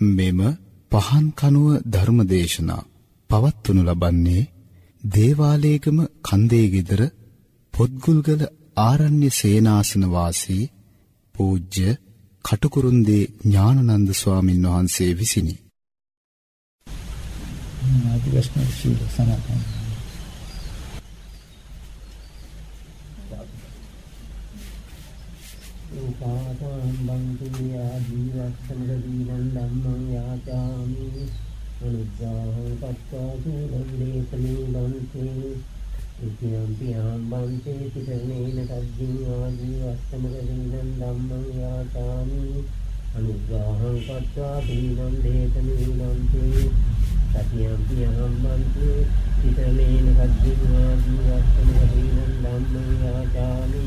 මෙම පහන් කනුව ධර්මදේශනා පවත්වනු ලබන්නේ දේවාලේගම කන්දේ গিදර පොත්ගුල්ගල ආරණ්‍ය සේනාසන වාසී පූජ්‍ය කටුකුරුන්දී ඥානනන්ද ස්වාමින් වහන්සේ විසිනි. ආදිවාසී සීල සමාපන්න උපාසං බන්ති ආජීවස්සමක දීනං ධම්මං යාචාමි අනුග්‍රහං කତ୍වා සූලම්ලේසමේ බන්ති ඉතියම් පියම් බන්ති පිටනේන සද්දින් ආජීවස්සමක දීනං ධම්මං යාචාමි අනුග්‍රහං කତ୍වා දීනං දේතමේ බන්ති සතියම් පියම් බන්ති පිටනේන සද්දින් ආජීවස්සමක දීනං ධම්මං යාචාමි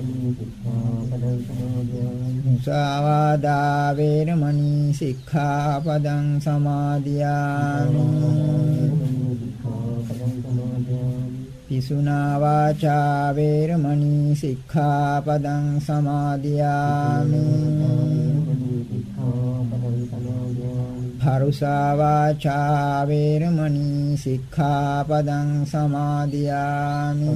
මුසාවාදා වේරමණී සික්ඛාපදං සමාදියාමි. පිසුනා වාචා වේරමණී සික්ඛාපදං සමාදියාමි. පරුසා වාචා වේරමණී සික්ඛාපදං සමාදියාමි.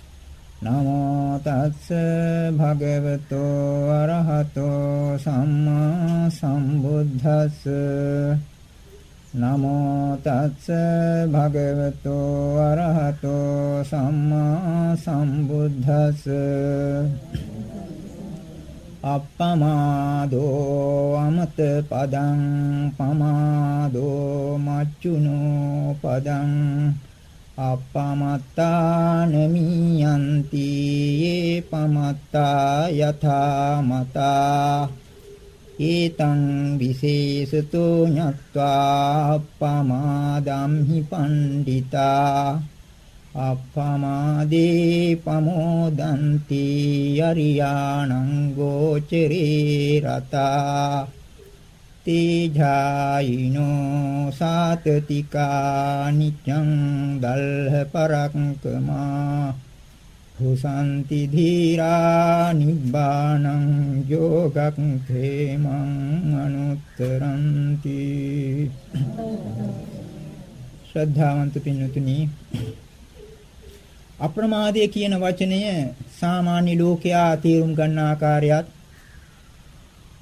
නමෝ තස්ස භගවතෝ අරහතෝ සම්මා සම්බුද්දස්ස නමෝ තස්ස භගවතෝ අරහතෝ සම්මා සම්බුද්දස්ස අප්පමාදෝ අමත පදං පමාදෝ මච්චුනෝ පදං අපමත්තා නමියන්ති යේ පමත්තා යථා මතා ඒතං විශේෂතෝ ඤත්වා අපමාදම්හි පණ්ඩිතා. අපමාදේ පමෝදන්ති අරියාණං ගෝචරේ රතා. තේජායිනෝ සාතතිකා නිච්ඡං දල්හ පරක්කමා හුසන්ති ධීරා නිබ්බානං යෝගක් ඛේමං අනුත්තරන්ති ශ්‍රද්ධාවන්ත පින්වතුනි අප්‍රමාදය කියන වචනය සාමාන්‍ය ලෝකයා තේරුම් ගන්න ආකාරයත්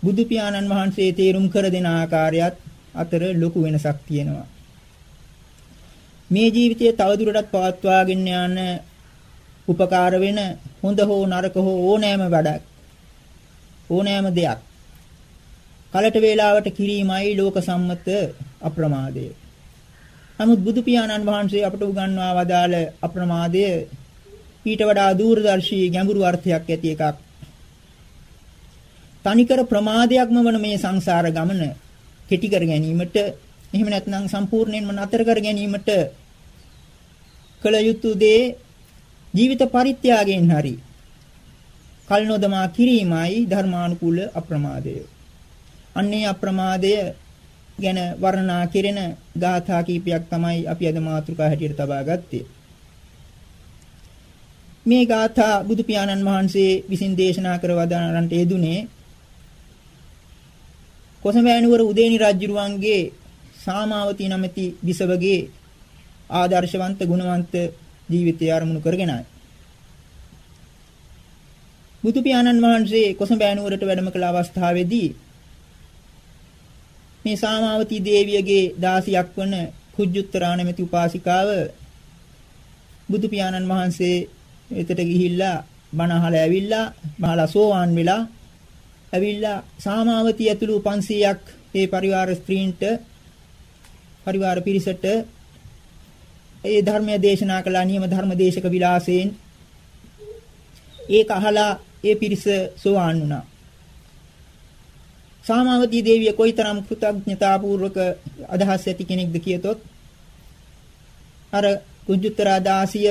බුදු පියාණන් වහන්සේ තේරුම් කර දෙන ආකාරයත් අතර ලොකු වෙනසක් තියෙනවා. මේ ජීවිතයේ තවදුරටත් පවත්වාගෙන යන උපකාර වෙන හොඳ හෝ නරක හෝ ඕනෑම වැඩක් ඕනෑම දෙයක් කලට වේලාවට කිරීමයි ලෝක සම්මත අප්‍රමාදය. නමුත් බුදු පියාණන් වහන්සේ අපට උගන්වා වදාළ අප්‍රමාදය ඊට වඩා දූරදර්ශී ගැඹුරු අර්ථයක් ඇති එකක්. තනිකර ප්‍රමාදයක්ම වන මේ සංසාර ගමන කෙටි කර ගැනීමට එහෙම නැත්නම් සම්පූර්ණයෙන්ම නතර කර ගැනීමට කළ යුතු දේ ජීවිත පරිත්‍යාගයෙන් හරි කල් නොදමා කිරීමයි ධර්මානුකූල අප්‍රමාදය. අන්නේ අප්‍රමාදය ගැන වර්ණනා කෙරෙන ගාථා කීපයක් තමයි අපි අද මාතෘකා හැටියට තබා ගත්තේ. මේ ගාථා බුදු පියාණන් වහන්සේ විසින් දේශනා කර වදාරන්නට යෙදුනේ කොසඹෑනුවර උදේනි රජුරුවන්ගේ සාමාවතී නැමැති විසවගේ ආදර්ශවන්ත ගුණවන්ත ජීවිතය ආරමුණු කරගෙනයි. බුදු පියාණන් වහන්සේ කොසඹෑනුවරට වැඩම කළ අවස්ථාවේදී මේ සාමාවතී දේවියගේ දාසියක් වන කුජුත්තරා නැමැති උපාසිකාව බුදු පියාණන් වහන්සේ එතට ගිහිල්ලා බණ අහලා ඇවිල්ලා බහලා සෝවාන් වෙලා ඇවිල්ලා සාමාවතී ඇතුළු 500ක් ඒ පරිවාර ස්ත්‍රීන්ට පරිවාර පිරිසට ඒ ධර්මය දේශනා කළා නියම ධර්ම දේශක විලාසයෙන් ඒක අහලා ඒ පිරිස සෝවාන් වුණා. සාමාවතී දේවිය කොයිතරම් කෘතඥතාපූර්වක අදහස් ඇති කෙනෙක්ද කියතොත් අර කුජුත්තරා දාසිය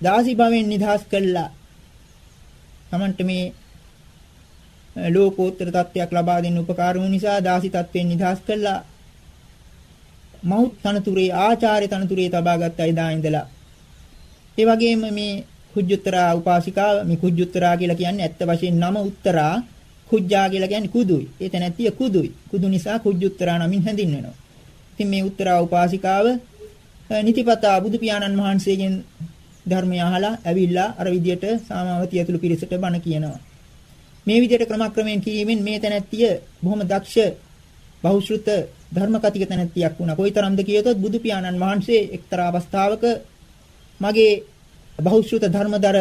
දාසි භවෙන් නිදහස් කළා. Tamanට මේ ලෝකෝත්තර තත්ත්වයක් ලබා දෙන්න උපකාර වූ නිසා දාසි තත්ත්වයෙන් නිදහස් කළා. මෞත් තනතුරේ ආචාර්ය තනතුරේ තබා ගත්තා එදා ඉඳලා. ඒ වගේම මේ කුජුත්තරා උපාසිකාව මේ කුජුත්තරා කියලා කියන්නේ ඇත්ත වශයෙන් නම උත්තරා කුජ්ජා කියලා කියන්නේ කුදුයි. ඒ තැනැත්තිය කුදුයි. කුදු නිසා කුජුත්තරා නමින් හැඳින්වෙනවා. ඉතින් මේ උත්තරා උපාසිකාව නිතිපතා බුදු පියාණන් වහන්සේගෙන් ධර්මය අහලා ඇවිල්ලා අර විදියට සාමාවතිය ඇතුළු පිරිසට බණ කියනවා. මේ විදියට ක්‍රමක්‍රමයෙන් කීමෙන් මේ තැනැත්තිය බොහොම දක්ෂ බහුශෘත ධර්ම කතික තැනැත්තියක් වුණා. කොයිතරම්ද කියතොත් බුදු පියාණන් වහන්සේ එක්තරා අවස්ථාවක මගේ බහුශෘත ධර්මදර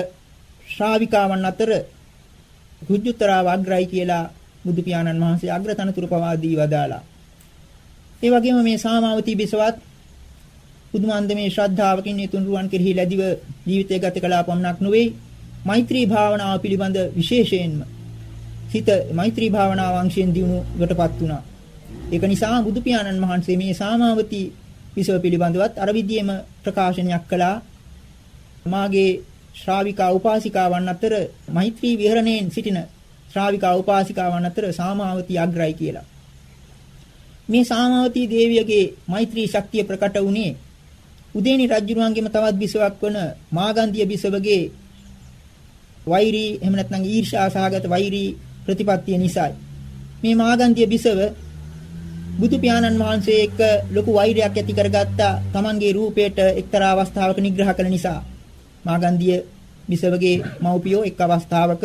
ශ්‍රාවිකාවන් අතර කුජුතරාව අග්‍රයි කියලා බුදු පියාණන් වහන්සේ අග්‍රතනතුරු පවා දී වදාලා. ඒ වගේම මේ සාමාවතී බිසවත් බුදුමන්දමේ ශ්‍රද්ධාවකින් යතුන් රුවන් කෙරෙහි ලැබිව ජීවිතය ගත කළා පමණක් නොවේ මෛත්‍රී භාවනාව පිළිබඳ විශේෂයෙන්ම හිත මෛත්‍රී භාවනාව අංශයෙන් දිනුවටපත් වුණා. ඒක නිසා බුදු පියාණන් වහන්සේ මේ සාමාවතී විසව පිළිබඳවත් අර විදියෙම ප්‍රකාශනයක් කළා. මාගේ ශ්‍රාවිකා උපාසිකාවන් අතර මෛත්‍රී විහරණයෙන් සිටින ශ්‍රාවිකා උපාසිකාවන් අතර සාමාවතී අග්‍රයි කියලා. මේ සාමාවතී දේවියගේ මෛත්‍රී ශක්තිය ප්‍රකට වුණේ උදේනි රජුරුවන්ගේම තවත් බිසවක් වන මාගන්ධිය බිසවගේ වෛරී එහෙම නැත්නම් ඊර්ෂ්‍යා සහගත වෛරී ප්‍රතිපත්තිය නිසායි. මේ මාගන්ධිය බිසව බුදු පියාණන් වහන්සේ එක්ක ලොකු වෛරයක් ඇති කරගත්තා තමන්ගේ රූපයට එක්තරා අවස්ථාවක නිග්‍රහ කළ නිසා. මාගන්ධිය බිසවගේ මව්පියෝ එක් අවස්ථාවක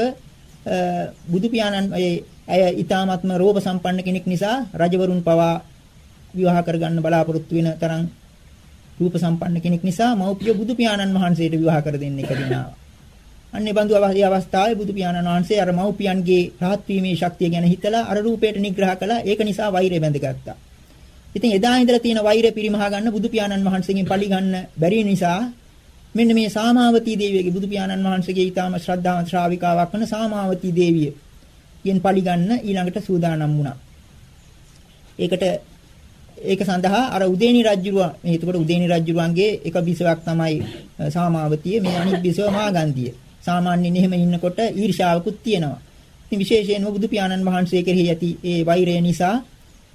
බුදු පියාණන් ඇය ඊ타ත්ම රෝප සම්පන්න කෙනෙක් නිසා රජවරුන් පවා විවාහ කරගන්න බලාපොරොත්තු වෙන තරම් රූප සම්පන්න කෙනෙක් නිසා මව්පිය බුදු පියාණන් වහන්සේට විවාහ කර දෙන්න එක දිනාවා. අන්නේ බඳු අවස්ථාවේ බුදු පියාණන් වහන්සේ අර මව්පියන්ගේ රහත් වීමේ ශක්තිය ගැන හිතලා අර රූපයට නිග්‍රහ කළා. ඒක නිසා වෛරය බැඳගත්තා. ඉතින් එදා ඉඳලා තියෙන වෛරය පිරිමහා ගන්න බුදු පියාණන් වහන්සේගෙන් පලි ගන්න බැරි නිසා මෙන්න මේ සාමාවතී දේවියගේ බුදු පියාණන් වහන්සේගේ ඊටාම ශ්‍රද්ධාවන්ත ශ්‍රාවිකාවක් වන සාමාවතී දේවිය යෙන් පලි ගන්න ඊළඟට සූදානම් වුණා. ඒකට ඒක සඳහා අර උදේනි රජුරුව මේ එතකොට උදේනි රජුරුවන්ගේ එක බිසවක් තමයි සාමාවතිය මේ අනිත් බිසව මාගන්තිය. සාමාන්‍යයෙන් එහෙම ඉන්නකොට ඊර්ෂාවකුත් තියෙනවා. ඉතින් විශේෂයෙන්ම බුදු පියාණන් වහන්සේ කෙරෙහි ඇති ඒ වෛරය නිසා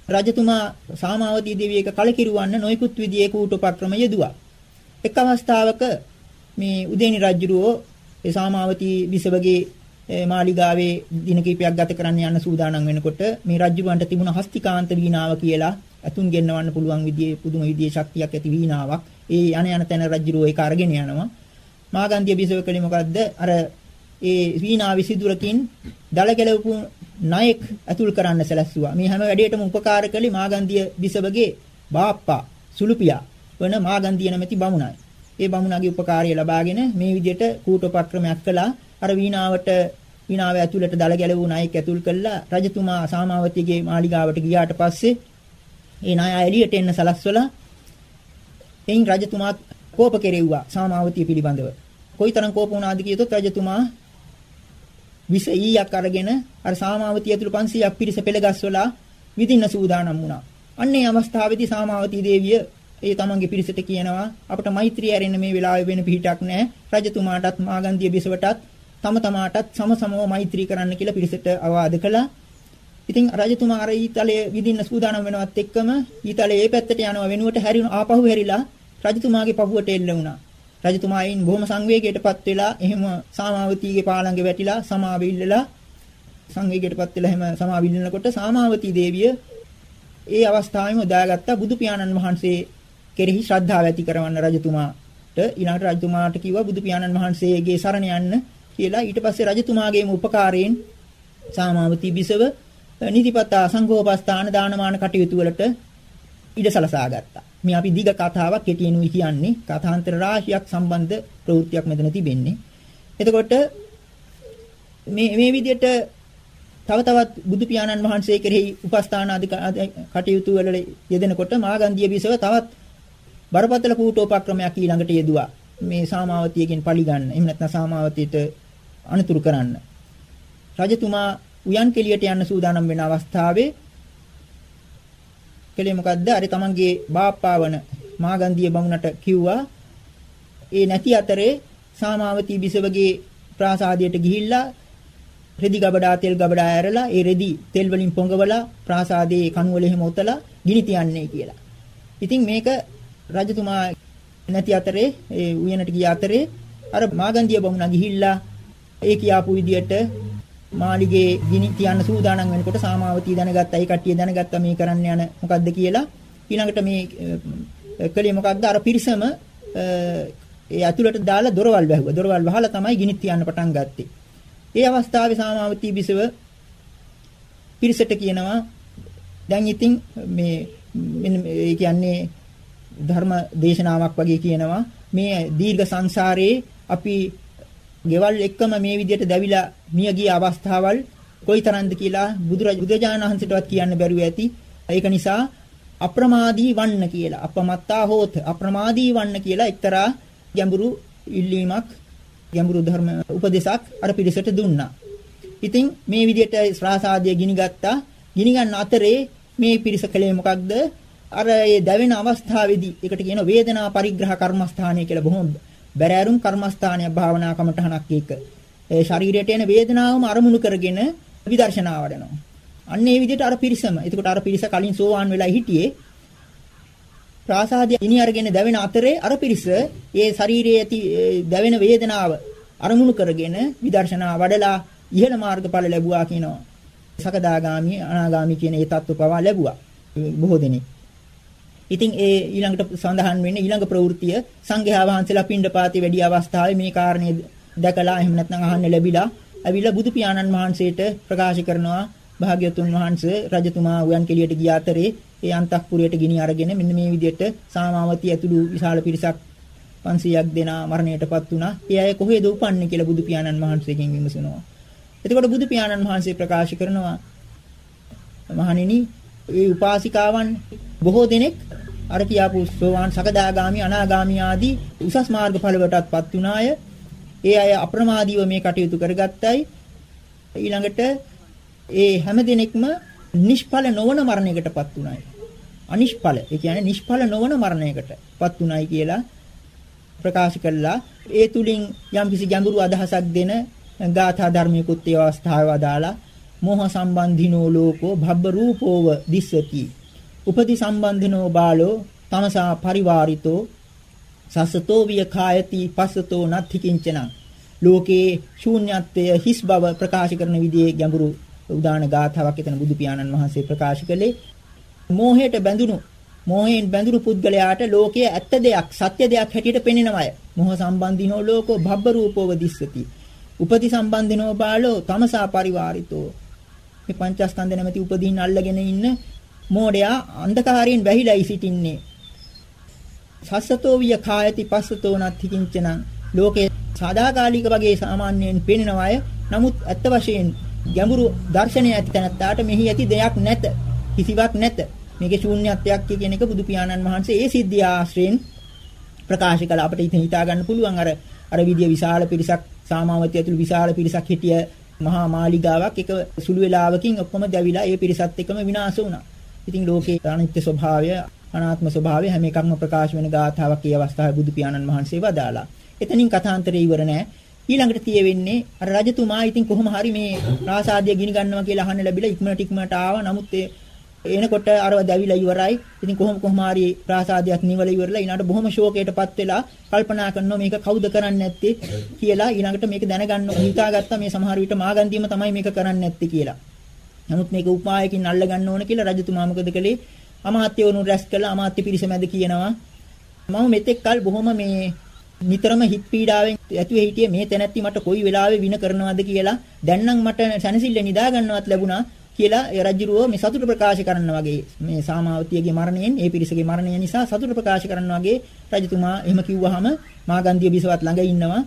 රජතුමා සාමාවතී දේවියක කලකිරුවන්න නොයිකුත් විදියේ කූටෝපක්‍රම යෙදුවා. එක් අවස්ථාවක මේ උදේනි රජුරෝ ඒ සාමාවතී බිසවගේ මාලිගාවේ දින කිහිපයක් ගත කරන්න යන්න සූදානම් වෙනකොට මේ රජුවන්ට තිබුණ හස්තිකාන්ත වීණාව කියලා අතුන් ගෙන්නවන්න පුළුවන් විදිහේ පුදුම විදිහේ ශක්තියක් ඇති වීණාවක්. ඒ යන යන තැන රජුරෝ ඒක අරගෙන යනවා. මාගන්ධිය බිසව කලේ මොකද්ද? අර ඒ වීණා විසිදුරකින් දල ගැලවපු නායක ඇතුල් කරන්න සැලැස්සුවා. මේ හැම වැඩේටම උපකාර කළේ මාගන්ධිය බිසවගේ බාප්පා සුළුපියා වන මාගන්ධිය නැමැති බමුණයි. ඒ බමුණගේ උපකාරය ලබාගෙන මේ විදිහට කූටෝපක්‍රමයක් කළා. අර වීණාවට වීණාව ඇතුළට දල ගැලවූ නායක ඇතුල් කළා. රජතුමා සාමාවතිගේ මාලිගාවට ගියාට පස්සේ ඒ නාය එළියට එන්න සලස්වලා එයින් රජතුමා කෝප කෙරෙව්වා සාමාවතිය පිළිබඳව. කොයිතරම් කෝප වුණාද කියතොත් රජතුමා විස ඊයක් අරගෙන අර සාමාවතිය ඇතුළු 500ක් පිරිස පෙළගස්වලා විදින්න සූදානම් වුණා. අන්නේ අවස්ථාවේදී සාමාවතී දේවිය ඒ තමන්ගේ පිරිසට කියනවා අපට මෛත්‍රිය ඇරෙන්න මේ වෙලාවේ වෙන පිහිටක් නැහැ. රජතුමාටත් මාගන්ධිය බිසවටත් තම තමාටත් සම සමව මෛත්‍රී කරන්න කියලා පිරිසට අවවාද කළා. ඉතින් රජතුමා අර ඊතලයේ විදින්න සූදානම් වෙනවත් එක්කම ඊතලයේ ඒ පැත්තට යනවා වෙනුවට හැරින ආපහු හැරිලා රජතුමාගේ පපුවට එල්ල වුණා. රජතුමායින් බොහොම සංවේගයටපත් වෙලා එහෙම සාමාවතීගේ පාළඟ වැටිලා සමාවිල්ලලා සංවේගයටපත් වෙලා එහෙම සමාවිල්ලනකොට සාමාවතී දේවිය ඒ අවස්ථාවෙම උදාගත්ත බුදු පියාණන් වහන්සේ කෙරෙහි ශ්‍රද්ධාව ඇති කරවන්න රජතුමාට ඊළඟට රජතුමාට කිව්වා බුදු පියාණන් වහන්සේගේ සරණ යන්න කියලා ඊට පස්සේ රජතුමාගේම උපකාරයෙන් සාමාවතී බිසව නිතිපතා සංඝෝපස්ථාන දානමාන කටයුතු වලට ඉඩ සලසා ගත්තා. මේ අපි දිග කතාවක් කෙටියෙන්ුයි කියන්නේ කථාන්තර රාශියක් සම්බන්ධ ප්‍රවෘත්තියක් මෙතන තිබෙන්නේ. එතකොට මේ මේ විදිහට තව තවත් බුදු පියාණන් වහන්සේ කෙරෙහි උපස්ථාන ආදී කටයුතු වල යෙදෙනකොට මාගන්ධිය බිසව තවත් බරපතල කූටෝපක්‍රමයක් ඊළඟට යෙදුවා. මේ සාමාවතියකින් පලි ගන්න. එහෙම නැත්නම් සාමාවතියට අනුතුරු කරන්න. රජතුමා උයන් කෙලියට යන්න සූදානම් වෙන අවස්ථාවේ කලේ මොකද්ද? අර තමන්ගේ බාප්පා වන මාගන්ධිය බමුණට කිව්වා ඒ නැති අතරේ සාමාවතී බිසවගේ ප්‍රාසාදයට ගිහිල්ලා රෙදි ගබඩා තෙල් ගබඩා ඇරලා ඒ රෙදි තෙල් වලින් පොඟවලා ප්‍රාසාදයේ කණුවල එහෙම ඔතලා ගිනි තියන්නේ කියලා. ඉතින් මේක රජතුමා නැති අතරේ ඒ උයනට ගිය අතරේ අර මාගන්ධිය බමුණා ගිහිල්ලා ඒ කියාපු විදියට මාලිගේ ගිනි තියන්න සූදානම් වෙනකොට සාමාවතී දැනගත්තා. ඒ කට්ටිය දැනගත්තා මේ කරන්න යන මොකද්ද කියලා. ඊළඟට මේ කලේ මොකක්ද අර පිරිසම ඒ ඇතුළට දාලා දොරවල් වැහුවා. දොරවල් වහලා තමයි ගිනි තියන්න පටන් ගත්තේ. ඒ අවස්ථාවේ සාමාවතී බිසව පිරිසට කියනවා දැන් ඉතින් මේ මෙන්න ඒ කියන්නේ ධර්ම දේශනාවක් වගේ කියනවා මේ දීර්ඝ සංසාරයේ අපි ගෙවල් එක්කම මේ විදිහට දැවිලා මිය ගිය අවස්ථාවල් කොයිතරම්ද කියලා බුදුරජාණන් වහන්සේටවත් කියන්න බැරුව ඇති. ඒක නිසා අප්‍රමාදී වන්න කියලා අපමත්තා හෝත අප්‍රමාදී වන්න කියලා එක්තරා ගැඹුරු ඉල්ලීමක් ගැඹුරු ධර්ම උපදේශක් අර පිරිසට දුන්නා. ඉතින් මේ විදිහට ශ්‍රාසාදිය ගිනි ගත්තා. ගිනි ගන්න අතරේ මේ පිරිස කලේ මොකක්ද? අර ඒ දැවෙන අවස්ථාවේදී ඒකට කියන වේදනා පරිග්‍රහ කර්මස්ථානය කියලා බොහොම බැරෑරුම් කර්මස්ථානය භාවනා කමටහනක් එක. ඒ ශරීරයට එන වේදනාවම අරමුණු කරගෙන විදර්ශනා වඩනවා. අන්න ඒ විදිහට අර පිරිසම. එතකොට අර පිරිස කලින් සෝවාන් වෙලා හිටියේ. ප්‍රාසාදය ඉනි අරගෙන දැවෙන අතරේ අර පිරිස ඒ ශරීරයේ ඇති දැවෙන වේදනාව අරමුණු කරගෙන විදර්ශනා වඩලා ඉහළ මාර්ගඵල ලැබුවා කියනවා. සකදාගාමි අනාගාමි කියන ඒ தত্ত্ব පවා ලැබුවා. බොහෝ දෙනෙක්. ඉතින් ඒ ඊළඟට සඳහන් වෙන්නේ ඊළඟ ප්‍රවෘත්තිය සංඝයා වහන්සේලා පින්ඩපාතේ වැඩි අවස්ථාවේ මේ කාරණේ දැකලා එහෙම නැත්නම් අහන්න ලැබිලා අවිලා බුදු පියාණන් වහන්සේට ප්‍රකාශ කරනවා භාග්‍යතුන් වහන්සේ රජතුමා උයන් කෙලියට ගිය අතරේ ඒ අන්තක්පුරයට ගිනි අරගෙන මෙන්න මේ විදිහට සාමාවතී ඇතුළු විශාල පිරිසක් 500ක් දෙනා මරණයටපත් වුණා. ඒ අය කොහෙද උපන්නේ කියලා බුදු පියාණන් වහන්සේගෙන් විමසනවා. එතකොට බුදු පියාණන් වහන්සේ ප්‍රකාශ කරනවා මහණෙනි ඒ උපාසිකාවන් බොහෝ දෙනෙක් අර කියාපු සෝවාන් සකදාගාමි අනාගාමි ආදී උසස් මාර්ගඵලවලටත්පත් වුණාය. ඒ අය අප්‍රමාදීව මේ කටයුතු කරගත්තයි. ඊළඟට ඒ හැම දිනෙකම නිෂ්ඵල නොවන මරණයකටපත් උනායි. අනිෂ්ඵල ඒ කියන්නේ නිෂ්ඵල නොවන මරණයකටපත් උනායි කියලා ප්‍රකාශ කළා. ඒ තුලින් යම්කිසි ගැඹුරු අදහසක් දෙන ගාථා ධර්මිකුත් ඒ අවස්ථාවේ වදාලා මෝහ සම්බන්ධිනෝ ලෝකෝ භබ්බ රූපෝව දිස්සති. උපදි සම්බන්ධිනෝ බාලෝ තමසා පරිවාරිතෝ සසතෝ විය කායති පස්සතෝ නත්ති කිංචන ලෝකේ ශූන්‍යත්වය හිස් බව ප්‍රකාශ කරන විදිහේ ගැඹුරු උදාන ගාථාවක් එතන බුදු පියාණන් වහන්සේ ප්‍රකාශ කළේ. මෝහයට බැඳුණු මෝහයෙන් බැඳුණු පුද්ගලයාට ලෝකයේ ඇත්ත දෙයක් සත්‍ය දෙයක් හැටියට පෙනෙනවය. මෝහ සම්බන්ධිනෝ ලෝකෝ භබ්බ රූපෝව දිස්සති උපති සම්බන්ධිනෝ බාලෝ තමසා පරිවාරිතෝ. මේ පංචස්කන්ධ නැමැති උපදීන් අල්ලගෙන ඉන්න මෝඩයා අන්ධකාරයෙන් වැහිලායි සිටින්නේ. සස්සතෝ විය කායති පස්සතෝ නත්ති කිංචන ලෝකේ සාදාකාලික වගේ සාමාන්‍යයෙන් පේනවාය නමුත් ඇත්ත වශයෙන් ගැඹුරු දර්ශනය ඇති තැනත්තාට මෙහි ඇති දෙයක් නැත කිසිවක් නැත. මේකේ ශූන්‍යත්වයක් කියන එක බුදු පියාණන් වහන්සේ ඒ සිද්ධිය ආශ්‍රයෙන් ප්‍රකාශ කළ. අපිට ඉතින් හිතා ගන්න පුළුවන් අර අර විදිය විශාල පිරිසක් සාමාවතිය ඇතුළු විශාල පිරිසක් හිටිය මහා මාලිගාවක් එක සුළු වේලාවකින් ඔක්කොම දැවිලා ඒ පිරිසත් එක්කම විනාශ වුණා. ඉතින් ලෝකේ අනිත්‍ය ස්වභාවය අනාත්ම ස්වභාවය හැම එකක්ම ප්‍රකාශ වෙන ගාථාවක් ඒ අවස්ථාවේ බුදු පියාණන් වහන්සේ වදාලා. එතනින් කථාන්තරය ඉවර නෑ. ඊළඟට තියෙන්නේ අර රජතුමා ඉතින් කොහොම හරි මේ ප්‍රාසාදය ගිනි ගන්නවා කියලා අහන්න ලැබිලා ඉක්මනට ඉක්මනට ආවා. නමුත් ඒ එනකොට අරව දැවිලා ඉවරයි. ඉතින් කොහොම කොහොම හරි ප්‍රාසාදයක් නිවල ඉවරලා ඊළඟට බොහොම ශෝකයටපත් වෙලා කල්පනා කරනවා මේක කවුද කරන්නේ නැත්තේ කියලා ඊළඟට මේක දැනගන්න හිතාගත්තා මේ සමහර විට මාගන්තියම තමයි මේක කරන්නේ නැත්තේ කියලා. නමුත් මේක උපායකින් අල්ල ගන්න ඕන කියලා රජතුමා මොකද කළේ? අමාත්‍යවරුන් රැස් කළා අමාත්‍ය පිරිස මැද කියනවා. මම මෙතෙක් කල බොහොම මේ නිතරම හිත පීඩාවෙන් ඇතුවේ හිටියේ. මේ තැනැත්ති මට කොයි වෙලාවෙ වින කරනවද කියලා. දැන් නම් මට සැනසෙල්ල නිදා ගන්නවත් ලැබුණා කියලා ඒ රජුරුව මේ සතුට ප්‍රකාශ කරන්න වගේ මේ සාමාවතියගේ මරණයෙන් ඒ පිරිසගේ මරණය නිසා සතුට ප්‍රකාශ කරන්න වගේ රජතුමා එහෙම කිව්වහම මාගන්ධිය බිසවත් ළඟ ඉන්නවා.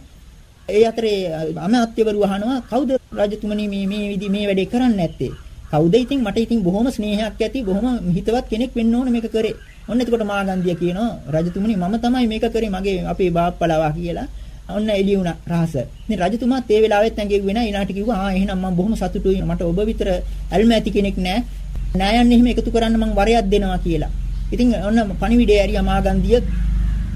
ඒ අතරේ අමාත්‍යවරු අහනවා කවුද රජතුමනි මේ මේ විදි මේ වැඩේ කරන්නේ නැත්තේ? කවුද ඉතින් මට ඉතින් බොහොම ස්නේහයක් ඇති බොහොම හිතවත් කෙනෙක් වෙන්න ඕන මේක කරේ ඔන්න එතකොට මාගන්ධිය කියනවා රජතුමනි මම තමයි මේක කරේ මගේ අපේ බාප්පලවා කියලා ඔන්න එළිය වුණා රහස. ඉතින් රජතුමාත් ඒ වෙලාවෙත් ඇඟෙව්වේ නැහැ. ඊළාට කිව්වා ආ එහෙනම් මම බොහොම සතුටුයි. මට ඔබ විතර ඇල්ම ඇති කෙනෙක් නැහැ. නෑයන් එහෙම එකතු කරන්න මම වරයක් දෙනවා කියලා. ඉතින් ඔන්න පණිවිඩය ඇරියා මාගන්දිය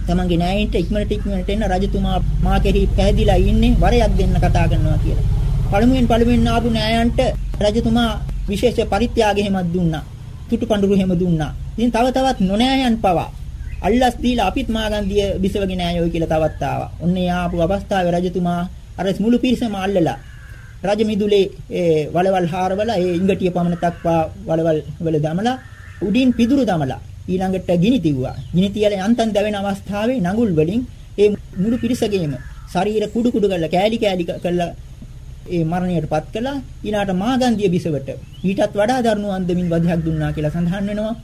තමන්ගේ නෑයින්ට ඉක්මනට ඉක්මනට එන්න රජතුමා මා කෙරෙහි පැහැදිලා ඉන්නේ වරයක් දෙන්න කතා කරනවා කියලා. පළමුවෙන් පළමුවෙන් ආපු නෑයන්ට රජතුමා විශේෂ පරිත්‍යාග එහෙමත් දුන්නා. තුටු පඳුරු එහෙම දුන්නා. ඉතින් තව තවත් නොනෑයන් පවා අල්ලස් දීලා අපිත් මාගන්දිය බිසවගෙන ආයෝ කියලා තවත් ආවා. ඔන්නේ ආපු අවස්ථාවේ රජතුමා අර මුළු පිරිසම අල්ලලා රජ මිදුලේ ඒ වලවල් හාරවල ඒ ඉඟටිය පමණ තක්වා වලවල් වල දමලා උඩින් පිදුරු දමලා ඊළඟට ගිනි තිව්වා. ගිනි තියලා යන්තම් දැවෙන අවස්ථාවේ නඟුල් වලින් ඒ මුළු පිරිසගේම ශරීර කුඩු කුඩු කරලා කෑලි කෑලි කරලා ඒ මරණයටපත් කළා ඊළාට මාගන්දිය බිසවට ඊටත් වඩා දරුණු අන්දමින් වධයක් දුන්නා කියලා සඳහන් වෙනවා.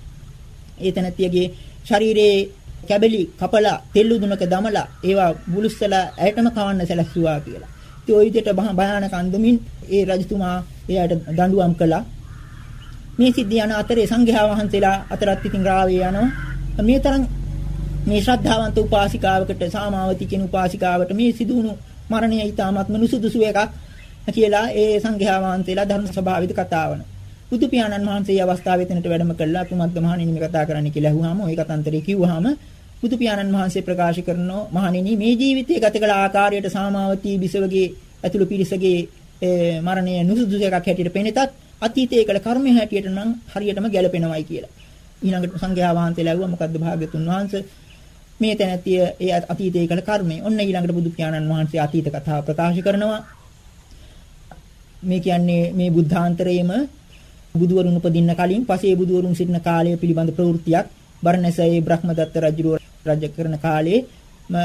ඒ තැනැත්තියගේ ශරීරයේ කැබලි කපලා තෙල් උදුනක දමලා ඒවා බුලුස්සලා ඇයටම කවන්න සැලැස්සුවා කියලා. ඉතින් ওই විදිහට භයානක අන්දමින් ඒ රජතුමා එයාට දඬුවම් කළා. මේ සිද්ධිය යන අතරේ සංඝයා වහන්සේලා අතරත් ඉතින් රාවේ යනවා. මේ තරම් මේ ශ්‍රද්ධාවන්ත උපාසිකාවකට සාමාවති කියන උපාසිකාවට මේ සිදුණු මරණය ඊටාත්ම නුසුදුසු එකක් කියලා ඒ සංඝයා වහන්සේලා ධර්ම සභාවෙදි කතා වුණා. බුදු පියාණන් වහන්සේ අවස්ථාවේ එතනට වැඩම කළා කුමද්ද මහණෙනි මේ කතා කරන්න කියලා අහුවාම ওই කතන්තරේ කිව්වහම බුදු පියාණන් වහන්සේ ප්‍රකාශ කරනෝ මහණෙනි මේ ජීවිතයේ ගත කළ ආකාරයට සාමාවතී බිසවගේ ඇතුළු පිරිසගේ මරණය නුසුදුසු එකක් හැටියට පෙනෙතත් අතීතයේ කළ කර්මය හැටියට නම් හරියටම ගැලපෙනවයි කියලා. ඊළඟට සංඝයා වහන්සේලා ඇහුවා මොකද්ද භාග්‍යතුන් වහන්සේ මේ තැනැතිය ඒ අතීතයේ කළ කර්මය. ඔන්න ඊළඟට බුදු පියාණන් වහන්සේ අතීත කතාව ප්‍රකාශ කරනවා. මේ කියන්නේ මේ බුද්ධාන්තරයේම බුදුවරුන් උපදින්න කලින් පසේ බුදුවරුන් සිටින කාලය පිළිබඳ ප්‍රවෘත්තියක් බරණැසයේ බ්‍රහ්මදත්ත රජු රජ කරන කාලේ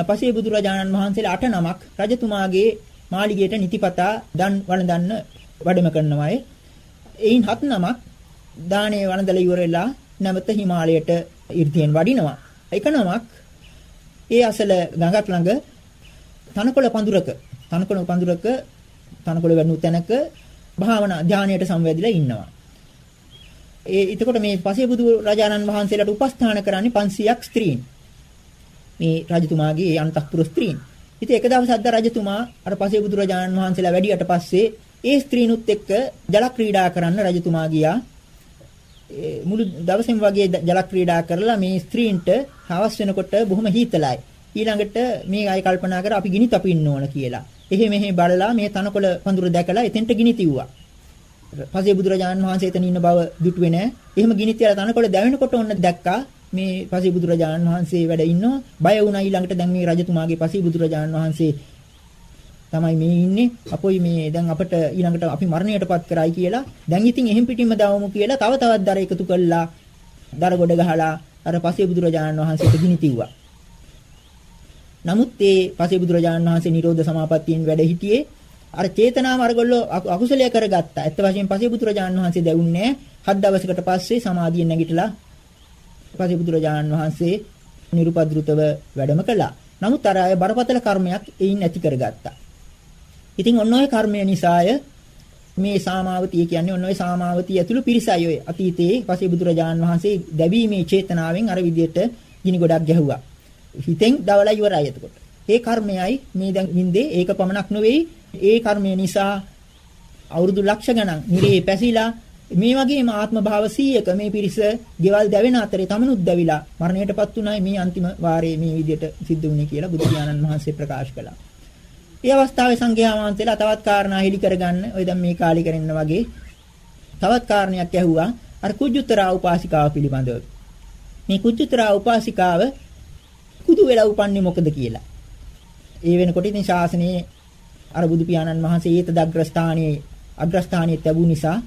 පසේ බුදුරජාණන් වහන්සේලා අට නමක් රජතුමාගේ මාලිගයට නිතිපතා දන් වළඳන්න වැඩම කරනවායි. එයින් හත් නමක් දානේ වළඳලා ඉවරලා නැවත හිමාලයට ඉර්ධියෙන් වඩිනවා. එක නමක් ඒ අසල ගඟක් ළඟ තනකොළ පඳුරක තනකොළ පඳුරක තනකොළ වැන්නු තැනක භාවනා ධානයට සම්වැදිලා ඉන්නවා. ඒ එතකොට මේ පසේබුදු රජාණන් වහන්සේලාට උපස්ථාන කරන්නේ 500ක් ස්ත්‍රීන්. මේ රජතුමාගේ ඒ අන්තఃපුර ස්ත්‍රීන්. ඉතින් එක දවසක් අද්ද රජතුමා අර පසේබුදු රජාණන් වහන්සේලා වැඩියට පස්සේ ඒ ස්ත්‍රීනුත් එක්ක ජල ක්‍රීඩා කරන්න රජතුමා ගියා. මුළු දවසෙම වගේ ජල ක්‍රීඩා කරලා මේ ස්ත්‍රීන්ට හවස් වෙනකොට බොහොම හීතලයි. ඊළඟට මේ අය කල්පනා කර අපි ගිනි තපින්න ඕන කියලා. එහෙ මෙහෙ බලලා මේ තනකොළ පඳුර දැකලා එතෙන්ට ගිනි තිව්වා. පසේ බුදුරජාණන් වහන්සේ එතන ඉන්න බව දුටුවේ නෑ. එහෙම ගිනි තියලා තනකොළ දැවෙනකොට ඔන්න දැක්කා මේ පසේ බුදුරජාණන් වහන්සේ වැඩ ඉන්නවා. බය වුණා ඊළඟට දැන් මේ රජතුමාගේ පසේ බුදුරජාණන් වහන්සේ තමයි මේ ඉන්නේ. අපොයි මේ දැන් අපිට ඊළඟට අපි මරණයටපත් කරයි කියලා. දැන් ඉතින් එහෙම් පිටින්ම දාවමු කියලා තව තවත් දර එකතු කළා. දර ගොඩ ගහලා අර පසේ බුදුරජාණන් වහන්සේට ගිනි තිව්වා. නමුත් ඒ පසේ බුදුරජාණන් වහන්සේ නිරෝධ සමාපත්තියෙන් වැඩ හිටියේ අර චේතනාව අරගොල්ලෝ අකුසලයේ කරගත්තා. ඇත්ත වශයෙන්ම පසේ බුදුරජාණන් වහන්සේ දැවුන්නේ හත් දවසකට පස්සේ සමාධියෙන් නැගිටලා පසේ බුදුරජාණන් වහන්සේ නිරුපද්‍රුතව වැඩම කළා. නමුත් අර අය බරපතල කර්මයක් එයින් ඇති කරගත්තා. ඉතින් ඔන්න ඔය කර්මය නිසාය මේ සාමාවතිය කියන්නේ ඔන්න ඔය සාමාවතිය ඇතුළු පිරිසයි ඔය අතීතයේ පසේ බුදුරජාණන් වහන්සේ දැවීමේ චේතනාවෙන් අර විදියට ගිනි ගොඩක් ගැහුවා. හිතෙන් දවලා ඉවරයි එතකොට. ඒ කර්මයයි මේ දැන් වින්දේ ඒක පමණක් නෙවෙයි ඒ කර්මය නිසා අවුරුදු ලක්ෂ ගණන් නිරේ පැසිලා මේ වගේම ආත්ම භාව 100ක මේ පිරිස ගෙවල් දැවෙන අතරේ තමනුත් දැවිලා මරණයටපත් උනායි මේ අන්තිම වාරයේ මේ විදිහට සිද්ධ වුණේ කියලා බුදු පියාණන් වහන්සේ ප්‍රකාශ කළා. ඒ අවස්ථාවේ සංඝයා වහන්සේලා තවත් කාරණා හෙලි කරගන්න ඔය දැන් මේ කාලේ කරන්න වගේ තවත් කාරණයක් ඇහුවා අර කුජුතරා උපාසිකාව පිළිබඳව. මේ කුජුතරා උපාසිකාව කුදු වෙලා උපන්නේ මොකද කියලා. ඒ වෙනකොට ඉතින් ශාසනයේ අර බුදු පියාණන් වහන්සේ ඒත දග්‍රස්ථානයේ අග්‍රස්ථානයේ තිබු නිසා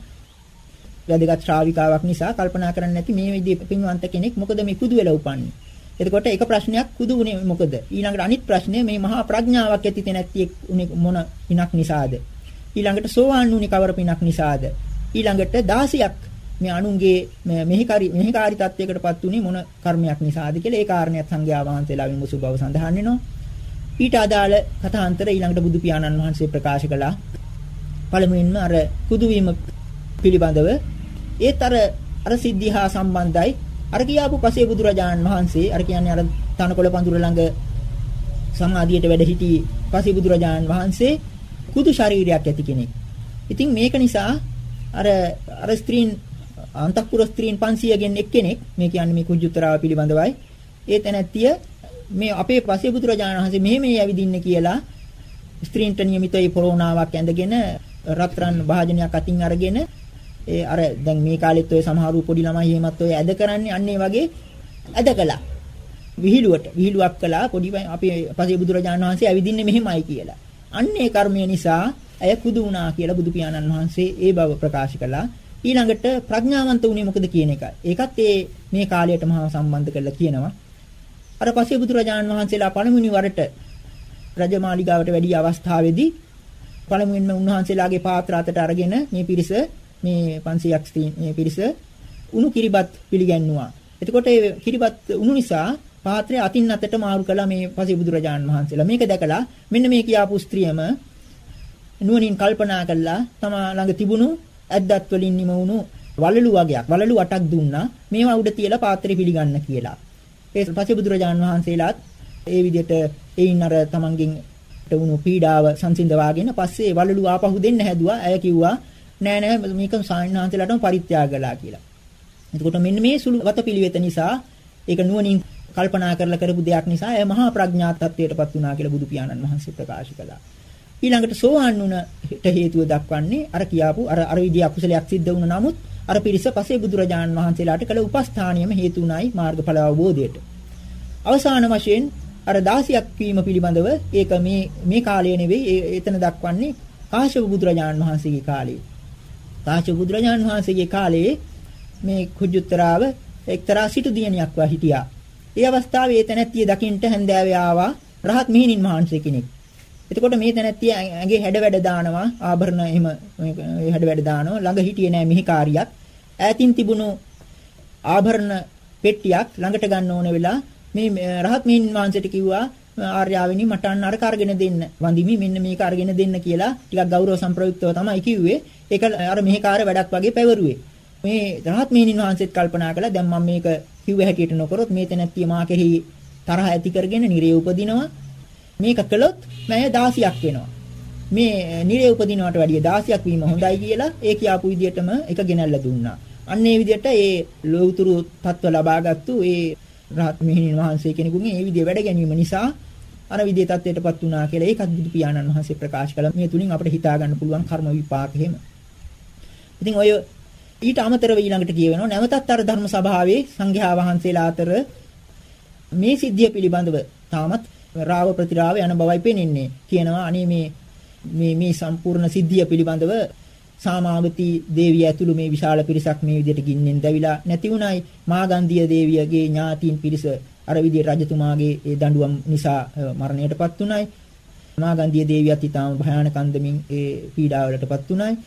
වැදගත් ශ්‍රාවිකාවක් නිසා කල්පනා කරන්නේ නැති මේ විදිහේ පින්වන්ත කෙනෙක් මොකද මේ කුදු වෙලා උපන්නේ. එතකොට එක ප්‍රශ්නයක් කුදු උනේ මොකද? ඊළඟට අනිත් ප්‍රශ්නේ මේ මහා ප්‍රඥාවක් ඇති තැනැත්තියෙක් උනේ මොන පිනක් නිසාද? ඊළඟට සෝවාන් වුණේ කවර පිනක් නිසාද? ඊළඟට 16ක් මේ අනුන්ගේ මෙහිකාරී මෙහිකාරී තත්වයකටපත් උනේ මොන කර්මයක් නිසාද කියලා ඒ කාරණයක් සංඝයා වහන්සේලා විමුසු බව සඳහන් වෙනවා. ඊට අදාළ කථාන්තර ඊළඟට බුදු පියාණන් වහන්සේ ප්‍රකාශ කළා. පළමුවෙන්ම අර කුදු වීම පිළිබඳව ඒත් අර අර සිද්ධිය හා සම්බන්ධයි. අර කියාපු පසේ බුදුරජාණන් වහන්සේ අර කියන්නේ අර තනකොළ පඳුර ළඟ සමාධියට වැඩ සිටි පසේ බුදුරජාණන් වහන්සේ කුදු ශරීරයක් ඇති කෙනෙක්. ඉතින් මේක නිසා අර අර ස්ත්‍රීන් අන්තఃපුර ස්ත්‍රීන් 500 ගෙන් එක්කෙනෙක් මේ කියන්නේ මේ කුජුතරාව පිළිබඳවයි. ඒ තැනැත්තිය මේ අපේ පසේ බුදුරජාණන් වහන්සේ මෙහෙම ඇවිදින්න කියලා ස්ත්‍රීන්ට නියමිතයි පොරෝනාවක් ඇඳගෙන රත්රන් භාජනයක් අතින් අරගෙන ඒ අර දැන් මේ කාලෙත් ඔය සමහරු පොඩි ළමයි එහෙමත් ඔය ඇද කරන්නේ අන්න ඒ වගේ ඇද කළා. විහිළුවට විහිළුවක් කළා පොඩි අපේ පසේ බුදුරජාණන් වහන්සේ ඇවිදින්නේ මෙහෙමයි කියලා. අන්න ඒ කර්මය නිසා ඇය කුදු වුණා කියලා බුදු පියාණන් වහන්සේ ඒ බව ප්‍රකාශ කළා. ඊළඟට ප්‍රඥාවන්ත වුණේ මොකද කියන එකයි. ඒකත් ඒ මේ කාලයට මහා සම්බන්ධ කරලා කියනවා. අර පසේ බුදුරජාණන් වහන්සේලා පළමුනි වරට රජමාලිගාවට වැඩි අවස්ථාවේදී පළමුවෙන්ම උන්වහන්සේලාගේ පාත්‍ර අතට අරගෙන මේ පිරිස මේ 500ක් මේ පිරිස උණු කිරිබත් පිළිගැන්නුවා. එතකොට ඒ කිරිබත් උණු නිසා පාත්‍රය අතින් අතට මාරු කළා මේ පසේ බුදුරජාණන් වහන්සේලා. මේක දැකලා මෙන්න මේ කියාපු ස්ත්‍රියම නුවණින් කල්පනා කළා තමා ළඟ තිබුණු ඇද්දත් වලින් නිම වුණු වලලු වගේක් වලලු අටක් දුන්නා මේවා උඩ තියලා පාත්‍රය පිළිගන්න කියලා. ඒ පසේ බුදුරජාණන් වහන්සේලාත් ඒ විදිහට එයින් අර තමන්ගෙන් වුණු පීඩාව සංසිඳවාගෙන පස්සේ වලලු ආපහු දෙන්න හැදුවා. ඇය කිව්වා නෑ නෑ මේක සායනහන්සලාටම පරිත්‍යාග කළා කියලා. එතකොට මෙන්න මේ සුළු වතපිළිවෙත නිසා ඒක නුවණින් කල්පනා කරලා කරපු දෙයක් නිසා එය මහා ප්‍රඥා තත්වයටපත් වුණා කියලා බුදු පියාණන් වහන්සේ ප්‍රකාශ කළා. ඊළඟට සෝවාන් වුණට හේතුව දක්වන්නේ අර කියාපු අර අර විදිය අකුසලයක් සිද්ධ වුණ නමුත් අර පිරිස පසේ බුදුරජාණන් වහන්සේලාට කළ උපස්ථානියම හේතු උනායි මාර්ගඵල අවබෝධයට. අවසාන වශයෙන් අර 16ක් වීම පිළිබඳව ඒක මේ මේ කාලය නෙවෙයි එතන දක්වන්නේ කාශ්‍යප බුදුරජාණන් වහන්සේගේ කාලේ. කාශ්‍යප බුදුරජාණන් වහන්සේගේ කාලේ මේ කුජුත්තරාව එක්තරා සිටු දියණියක් වා හිටියා. ඒ අවස්ථාවේ ඒ තැනැත්තිය දකින්ට හැන්දෑවේ ආවා රහත් මිහිණින් මහන්සිය කෙනෙක්. එතකොට මේ තැනැත්තිය ඇඟේ හැඩ වැඩ දානවා ආභරණ එහෙම හැඩ වැඩ දානවා ළඟ හිටියේ නෑ මිහිකාරියක්. ඈතින් තිබුණු ආභරණ පෙට්ටියක් ළඟට ගන්න ඕන වෙලා මේ රහත් මිහිණින් වහන්සේට කිව්වා ආර්යාවෙනි මට අන්න අර කරගෙන දෙන්න. වඳිමි මෙන්න මේක අරගෙන දෙන්න කියලා ටිකක් ගෞරව සම්ප්‍රයුක්තව තමයි කිව්වේ. ඒක අර මෙහෙකාර වැඩක් වගේ පැවරුවේ. මේ රහත් මෙහෙණින් වහන්සේත් කල්පනා කළා දැන් මම මේක කිව්ව හැටියට නොකරොත් මේ තැනැත්තිය මා කෙරෙහි තරහ ඇති කරගෙන නිරේ උපදිනවා. මේක කළොත් මම 16ක් වෙනවා. මේ නිරේ උපදිනවට වැඩිය 16ක් වීම හොඳයි කියලා ඒ කියාපු විදිහටම එක ගෙනල්ලා දුන්නා. අන්න ඒ විදිහට ඒ ලෞතුරු තත්ත්ව ලබාගත්තු ඒ රහත් මෙහෙණින් වහන්සේ කෙනෙකුගේ ඒ විදිහ වැඩ ගැනීම නිසා අර විදිහේ තත්ත්වයටපත් වුණා කියලා ඒකත් බුදු පියාණන් වහන්සේ ප්‍රකාශ කළා. මේ තුලින් අපිට හිතා ගන්න පුළුවන් කර්ම විපාක එහෙම. ඉතින් ඔය ඊට අමතරව ඊළඟට කියවෙනවා නැවතත් අර ධර්ම සභාවේ සංඝයා වහන්සේලා අතර මේ සිද්ධිය පිළිබඳව තාමත් රාව ප්‍රතිරාව යන බවයි පේනින්නේ. කියනවා අනේ මේ මේ මේ සම්පූර්ණ සිද්ධිය පිළිබඳව සාමාවතී දේවිය ඇතුළු මේ විශාල පිරිසක් මේ විදිහට ගින්නෙන් දැවිලා නැති වුණයි මාගන්ධිය දේවියගේ ඥාතීන් පිරිස අර විදිහට රජතුමාගේ ඒ දඬුවම් නිසා මරණයටපත් උනායි. මාගන්ධිය දේවියත් ඊටාම භයානක අන්දමින් ඒ පීඩාවලටපත් උනායි.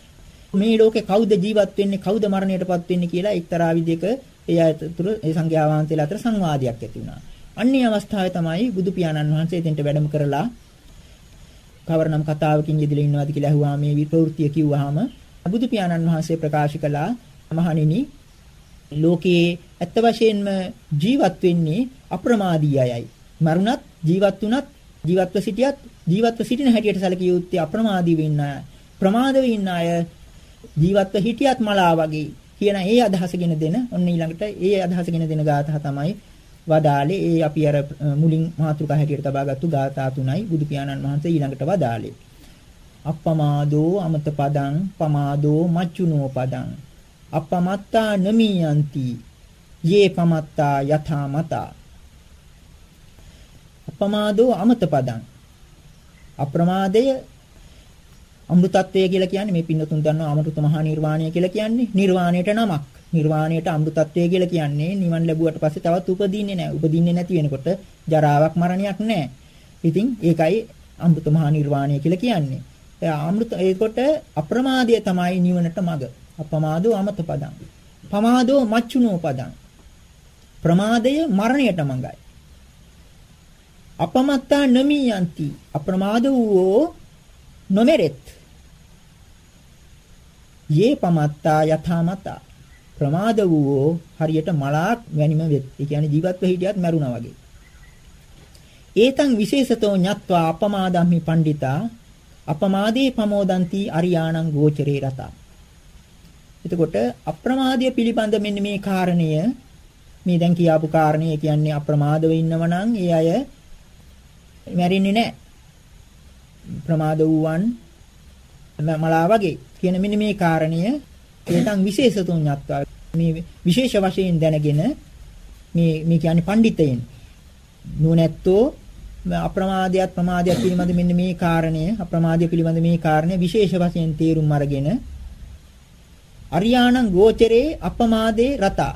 මේ ලෝකේ කවුද ජීවත් වෙන්නේ කවුද මරණයටපත් වෙන්නේ කියලා එක්තරා විදිහක ඒ අතර ඒ සංඝයා වහන්සේලා අතර සංවාදයක් ඇති වුණා. අන්නේ අවස්ථාවේ තමයි බුදු පියාණන් වහන්සේ එතෙන්ට වැඩම කරලා කවරනම් කතාවකින් යෙදලා ඉන්නවාද කියලා අහුවා මේ විප්‍රවෘත්තිය කිව්වහම බුදු පියාණන් වහන්සේ ප්‍රකාශ කළා මහණෙනි ලෝකයේ ඇත්ත වශයෙන්ම ජීවත් වෙන්නේ අප්‍රමාදී අයයි. මරුණත් ජීවත් වුණත් ජීවත්ව සිටියත් ජීවත්ව සිටින හැටියට සැලකිය යුත්තේ අප්‍රමාදී වෙන්න අය. ප්‍රමාද වෙන්න අය ජීවත්ව හිටියත් මලා වගේ කියන ඒ අදහසගෙන දෙන ඔන්න ඊළඟට ඒ අදහසගෙන දෙන ගාථා තමයි වදාලේ ඒ අපි අර මුලින් මාතෘකා හැටියට තබාගත්තු ගාථා තුනයි බුදු පියාණන් වහන්සේ ඊළඟට වදාලේ. අප්පමාදෝ අමත පදං පමාදෝ මච්චුනෝ පදං අපමත්තා නමියන්ති යේ පමත්තා යථා මතා අපමාදෝ අමත පදං අප්‍රමාදය අමෘතත්වය කියලා කියන්නේ මේ පින්නතුන් දන්නවා අමෘත මහා නිර්වාණය කියලා කියන්නේ නිර්වාණයට නමක්. නිර්වාණයට අමෘතත්වය කියලා කියන්නේ නිවන් ලැබුවට පස්සේ තවත් උපදින්නේ නැහැ උපදින්නේ නැති වෙනකොට ජරාවක් මරණයක් නැහැ ඉතින් ඒකයි අමෘත මහා නිර්වාණය කියලා කියන්නේ අමෘත ඒකට අප්‍රමාදය තමයි නිවනට මඟ අපමාදෝ අමත පදං. පමාදෝ මච්චුනෝ පදං. ප්‍රමාදය මරණයට මඟයි. අපමත්තා නමි යන්ති අප්‍රමාද වූ නොමෙරෙත්. යේ පමත්තා යථාමතා ප්‍රමාද වූ හරියට මලාක් වැනිම වෙත්. ඒ කියන්නේ ජීවත්ව හිටියත් මැරුණා වගේ. ඒතං විශේෂතෝ ඤත්වා අපමාදම්හි පණ්ඩිතා අපමාදේ පමෝදಂತಿ අරියාණං ගෝචරේ රතා එතකොට අප්‍රමාදය පිළිබඳ මෙන්න මේ කාරණය මේ දැන් කියාපු කාරණේ කියන්නේ අප්‍රමාදව ඉන්නව නම් ඒ අය මැරෙන්නේ නැහැ. ප්‍රමාද වූවන් මලා වගේ කියන මෙන්න මේ කාරණය ඒතන් විශේෂතුන් යත්වා මේ විශේෂ වශයෙන් දැනගෙන මේ මේ කියන්නේ පඬිතයන්. නුනැත්තෝ අප්‍රමාදයක් ප්‍රමාදයක් පිළිබඳ මෙන්න මේ කාරණය අප්‍රමාදය පිළිබඳ මේ කාරණය විශේෂ වශයෙන් තේරුම් අරගෙන අරියාණං ගෝචරේ අපමාදේ රතා.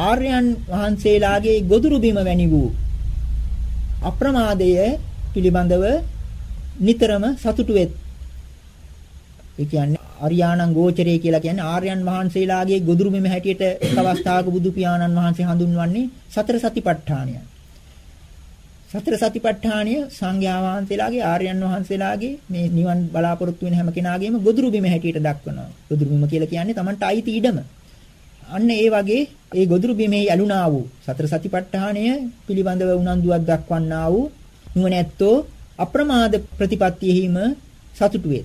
ආර්යයන් වහන්සේලාගේ ගොදුරු බිම වැනි වූ අප්‍රමාදය පිළිබඳව නිතරම සතුටු වෙත්. ඒ කියන්නේ අරියාණං ගෝචරේ කියලා කියන්නේ ආර්යයන් වහන්සේලාගේ ගොදුරු බිම හැටියට එක් අවස්ථාවක බුදු පියාණන් වහන්සේ හඳුන්වන්නේ සතර සතිපට්ඨානයයි. සතර සතිපට්ඨානය සංඝයා වහන්සේලාගේ ආර්යයන් වහන්සේලාගේ මේ නිවන් බලාපොරොත්තු වෙන හැම කෙනාගේම ගොදුරු බිම හැටියට දක්වනවා. ගොදුරු බිම කියලා කියන්නේ Tamanට අයිති ඉඩම. අන්න ඒ වගේ ඒ ගොදුරු බිමේ ඇලුනා වූ සතර සතිපට්ඨානය පිළිබඳව උනන්දුවක් දක්වන්නා වූ නුවණැත්තෝ අප්‍රමාද ප්‍රතිපත්තියෙහිම සතුටු වේ.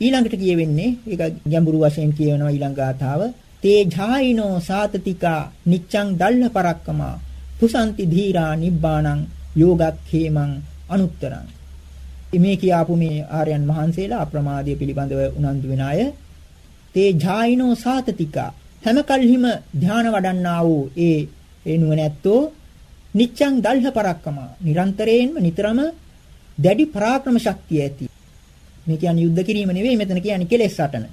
ඊළඟට කියවෙන්නේ ඒක ගැඹුරු වශයෙන් කියවෙනවා ඊළඟ ගාථාව. තේ ඡායිනෝ සාතතිකා නිච්ඡං දල්හ පරක්කමා පුසන්ති ධීරා නිබ්බාණං යෝගක්ඛේමං අනුත්තරං. මේ කියාපු මේ ආර්යයන් වහන්සේලා අප්‍රමාදයේ පිළිබඳව උනන්දු වෙන අය. තේ ඡායිනෝ සාතතිකා හැම කල්හිම ධාන වඩන්නා වූ ඒ ඒ නුවණැත්තෝ නිච්ඡං දල්හ පරක්කම නිරන්තරයෙන්ම නිතරම දැඩි පරාක්‍රම ශක්තිය ඇති. මේ කියන්නේ යුද්ධ කිරීම නෙවෙයි මෙතන කියන්නේ කෙලෙස් සටන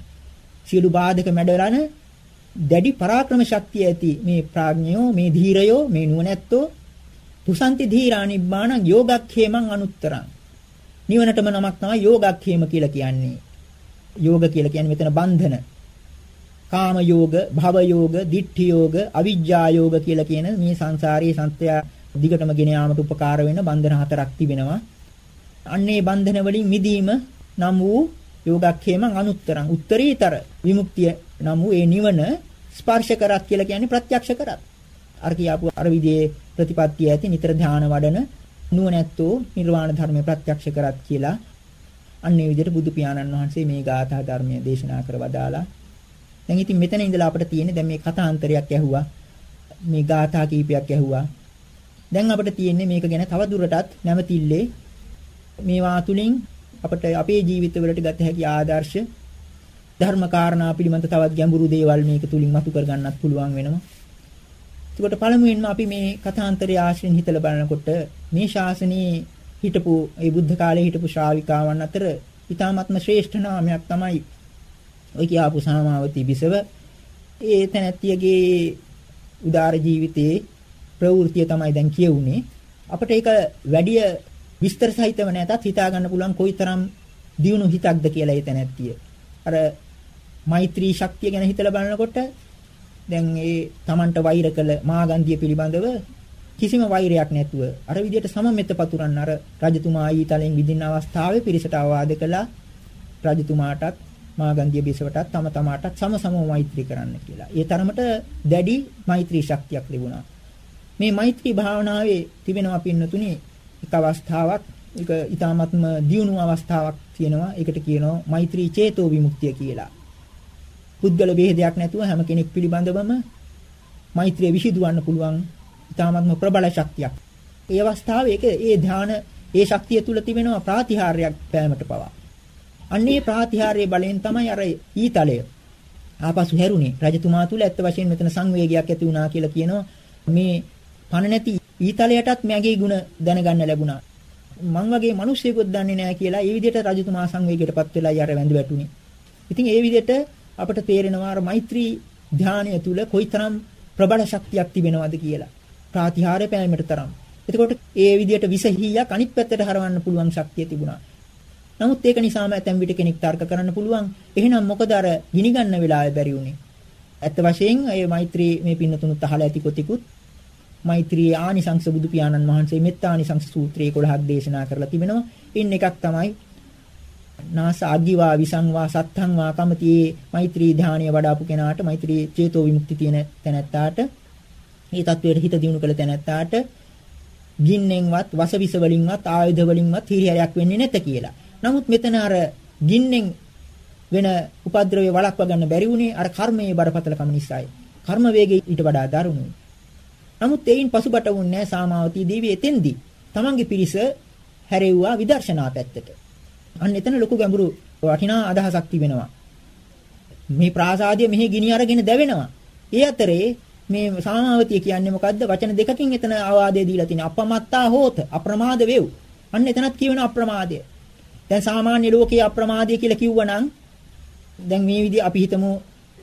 සියලු බාධක මැඩලන දැඩි පරාක්‍රම ශක්තිය ඇති මේ ප්‍රඥයෝ මේ ධීරයෝ මේ නුවණැත්තෝ පුසන්ති ධීරා නිබ්බාණං යෝගක්ඛේමං අනුත්තරං. නිවනටම නමක් තමයි යෝගක්ඛේම කියලා කියන්නේ. යෝග කියලා කියන්නේ මෙතන බන්ධන. කාම යෝග, භව යෝග, දිට්ඨි යෝග, අවිජ්ජා යෝග කියලා කියන මේ සංසාරයේ සත්‍ය දිගටම ගෙන යාමට උපකාර වෙන බන්ධන හතරක් තිබෙනවා. අන්නේ බන්ධන වලින් මිදීම නම් වූ යෝගක්ඛේමං අනුත්තරං උත්තරීතර විමුක්තිය නම් වූ ඒ නිවන ස්පර්ශ කරත් කියලා කියන්නේ ප්‍රත්‍යක්ෂ කරත්. අර කියාපු අර විදිහේ ප්‍රතිපත්තිය ඇති නිතර ධාන වඩන නුවණැත්තෝ නිර්වාණ ධර්මය ප්‍රත්‍යක්ෂ කරත් කියලා අන්න ඒ විදිහට බුදු පියාණන් වහන්සේ මේ ගාථා ධර්මය දේශනා කර වදාලා. දැන් ඉතින් මෙතන ඉඳලා අපිට තියෙන්නේ දැන් මේ කථාන්තරයක් ඇහුවා. මේ ගාථා කීපයක් ඇහුවා. දැන් අපිට තියෙන්නේ මේක ගැන තව දුරටත් නැවතිල්ලේ මේවා තුලින් අපිට අපේ ජීවිතවලට ගත හැකි ආදර්ශ ධර්ම කාරණා පිළිබඳ තවත් ගැඹුරු දේවල් මේක තුලින් මතු කර ගන්නත් පුළුවන් වෙනවා. එතකොට පළමුවෙන්ම අපි මේ කථාන්තරය ආශ්‍රයෙන් හිතලා බලනකොට මේ ශාසනයේ හිටපු ඒ බුද්ධ කාලේ හිටපු ශ්‍රාවිකාවන් අතර ඊ타ත්ම ශ්‍රේෂ්ඨ නාමයක් තමයි ඔය කියාපු සාමාවතී බිසව. ඒ තැනැත්තියගේ උදාර ජීවිතයේ ප්‍රවෘත්තිය තමයි දැන් කියුනේ. අපිට ඒක වැඩි විස්තර සහිතව නැතත් හිතා ගන්න පුළුවන් කොයිතරම් දියුණු හිතක්ද කියලා ඒ තැනැත්තිය. අර මෛත්‍රී ශක්තිය ගැන හිතලා බලනකොට දැන් ඒ Tamanට වෛර කළ මාගන්ධිය පිළිබඳව කිසිම වෛරයක් නැතුව අර විදිහට සමමෙත පතුරන්න අර රජතුමා ඊතලෙන් විදින අවස්ථාවේ පිරිසට අවවාද කළා රජතුමාටත් මාගන්ධිය බිසවටත් තම තමාටත් සම සමව මෛත්‍රී කරන්න කියලා. ඒ තරමට දැඩි මෛත්‍රී ශක්තියක් ලැබුණා. මේ මෛත්‍රී භාවනාවේ තිබෙනවා පින්නතුනේ එක් අවස්ථාවක් ඒක ඊ타ත්ම දියුණු අවස්ථාවක් තියෙනවා. ඒකට කියනවා මෛත්‍රී චේතෝ විමුක්තිය කියලා. පුද්ගල ભેදයක් නැතුව හැම කෙනෙක් පිළිබඳවම මෛත්‍රිය විසිදුවන්න පුළුවන් ඊ타ත්ම ප්‍රබල ශක්තියක්. ඒ අවස්ථාවේ ඒක ඒ ධාන ඒ ශක්තිය තුල තිබෙනවා ප්‍රාතිහාර්යයක් පෑමට පවා. අන්නේ ප්‍රාතිහාර්යයේ බලෙන් තමයි අර ඊතලය ආපසු හැරුණේ. රජතුමා තුල ඇත්ත වශයෙන් මෙතන සංවේගයක් ඇති වුණා කියලා කියනවා. මේ පණ නැති ඊතලයටත් මගේ ಗುಣ දැනගන්න ලැබුණා. මං වගේ මිනිස්සෙකුත් දන්නේ නැහැ කියලා ඒ විදිහට රජතුමා සංවේගයටපත් වෙලා යාර වැඳ වැටුනේ. ඉතින් ඒ විදිහට අපට තේරෙනවා අර මෛත්‍රී ධානය තුල කොයිතරම් ප්‍රබල ශක්තියක් තිබෙනවද කියලා. ප්‍රාතිහාර්ය පෑමට තරම්. එතකොට ඒ විදිහට විසහීයක් අනිත් පැත්තට හරවන්න පුළුවන් ශක්තිය තිබුණා. නමුත් ඒක නිසාම ඇතැම් විට කෙනෙක් තර්ක කරන්න පුළුවන්. එහෙනම් මොකද අර ගිනි ගන්න වෙලාවේ බැරි වුනේ? ඇත්ත වශයෙන් මේ මෛත්‍රී මේ පින්නතුනුත් අහලා ඇති කොතිකුත් මෛත්‍රී ආනිසංස බුදු පියාණන් වහන්සේ මෙත්තානිසංස සූත්‍රයේ 11ක් දේශනා කරලා තිබෙනවා. ඉන් එකක් තමයි නාස අග්ගිවා විසංවා සත්තං වා කමතියේ මෛත්‍රී ධානය වඩාපු කෙනාට මෛත්‍රී චේතෝ විමුක්ති තියෙන තැනැත්තාට මේ தത്വයට හිත දියුණු කළ තැනැත්තාට ගින්නෙන්වත් වසවිස වලින්වත් ආයුධ වලින්වත් හිරිහැරයක් වෙන්නේ නැත කියලා. නමුත් මෙතන අර ගින්නෙන් වෙන උපද්‍රවය වළක්වා ගන්න බැරි වුණේ අර කර්මයේ බරපතලකම නිසායි. කර්ම වේගය ඊට වඩා දරුණුයි. නමුත් එයින් පසුබට වුන්නේ සාමාවතී දේවිය එතෙන්දී තමන්ගේ පිරිස හැරෙව්වා විදර්ශනා පැත්තට. අන්න එතන ලොකු ගැඹුරු වටිනා අදහසක් තිබෙනවා. මේ ප්‍රාසාදය මෙහි ගිනි අරගෙන දැවෙනවා. ඒ අතරේ මේ සාමාවතිය කියන්නේ මොකද්ද? වචන දෙකකින් එතන ආවාදය දීලා තියෙනවා. අපමත්තා හෝත අප්‍රමාද වේව්. අන්න එතනත් කියවෙන අප්‍රමාදය. දැන් සාමාන්‍ය ලෝකයේ අප්‍රමාදය කියලා කිව්වනම් දැන් මේ විදිහ අපි හිතමු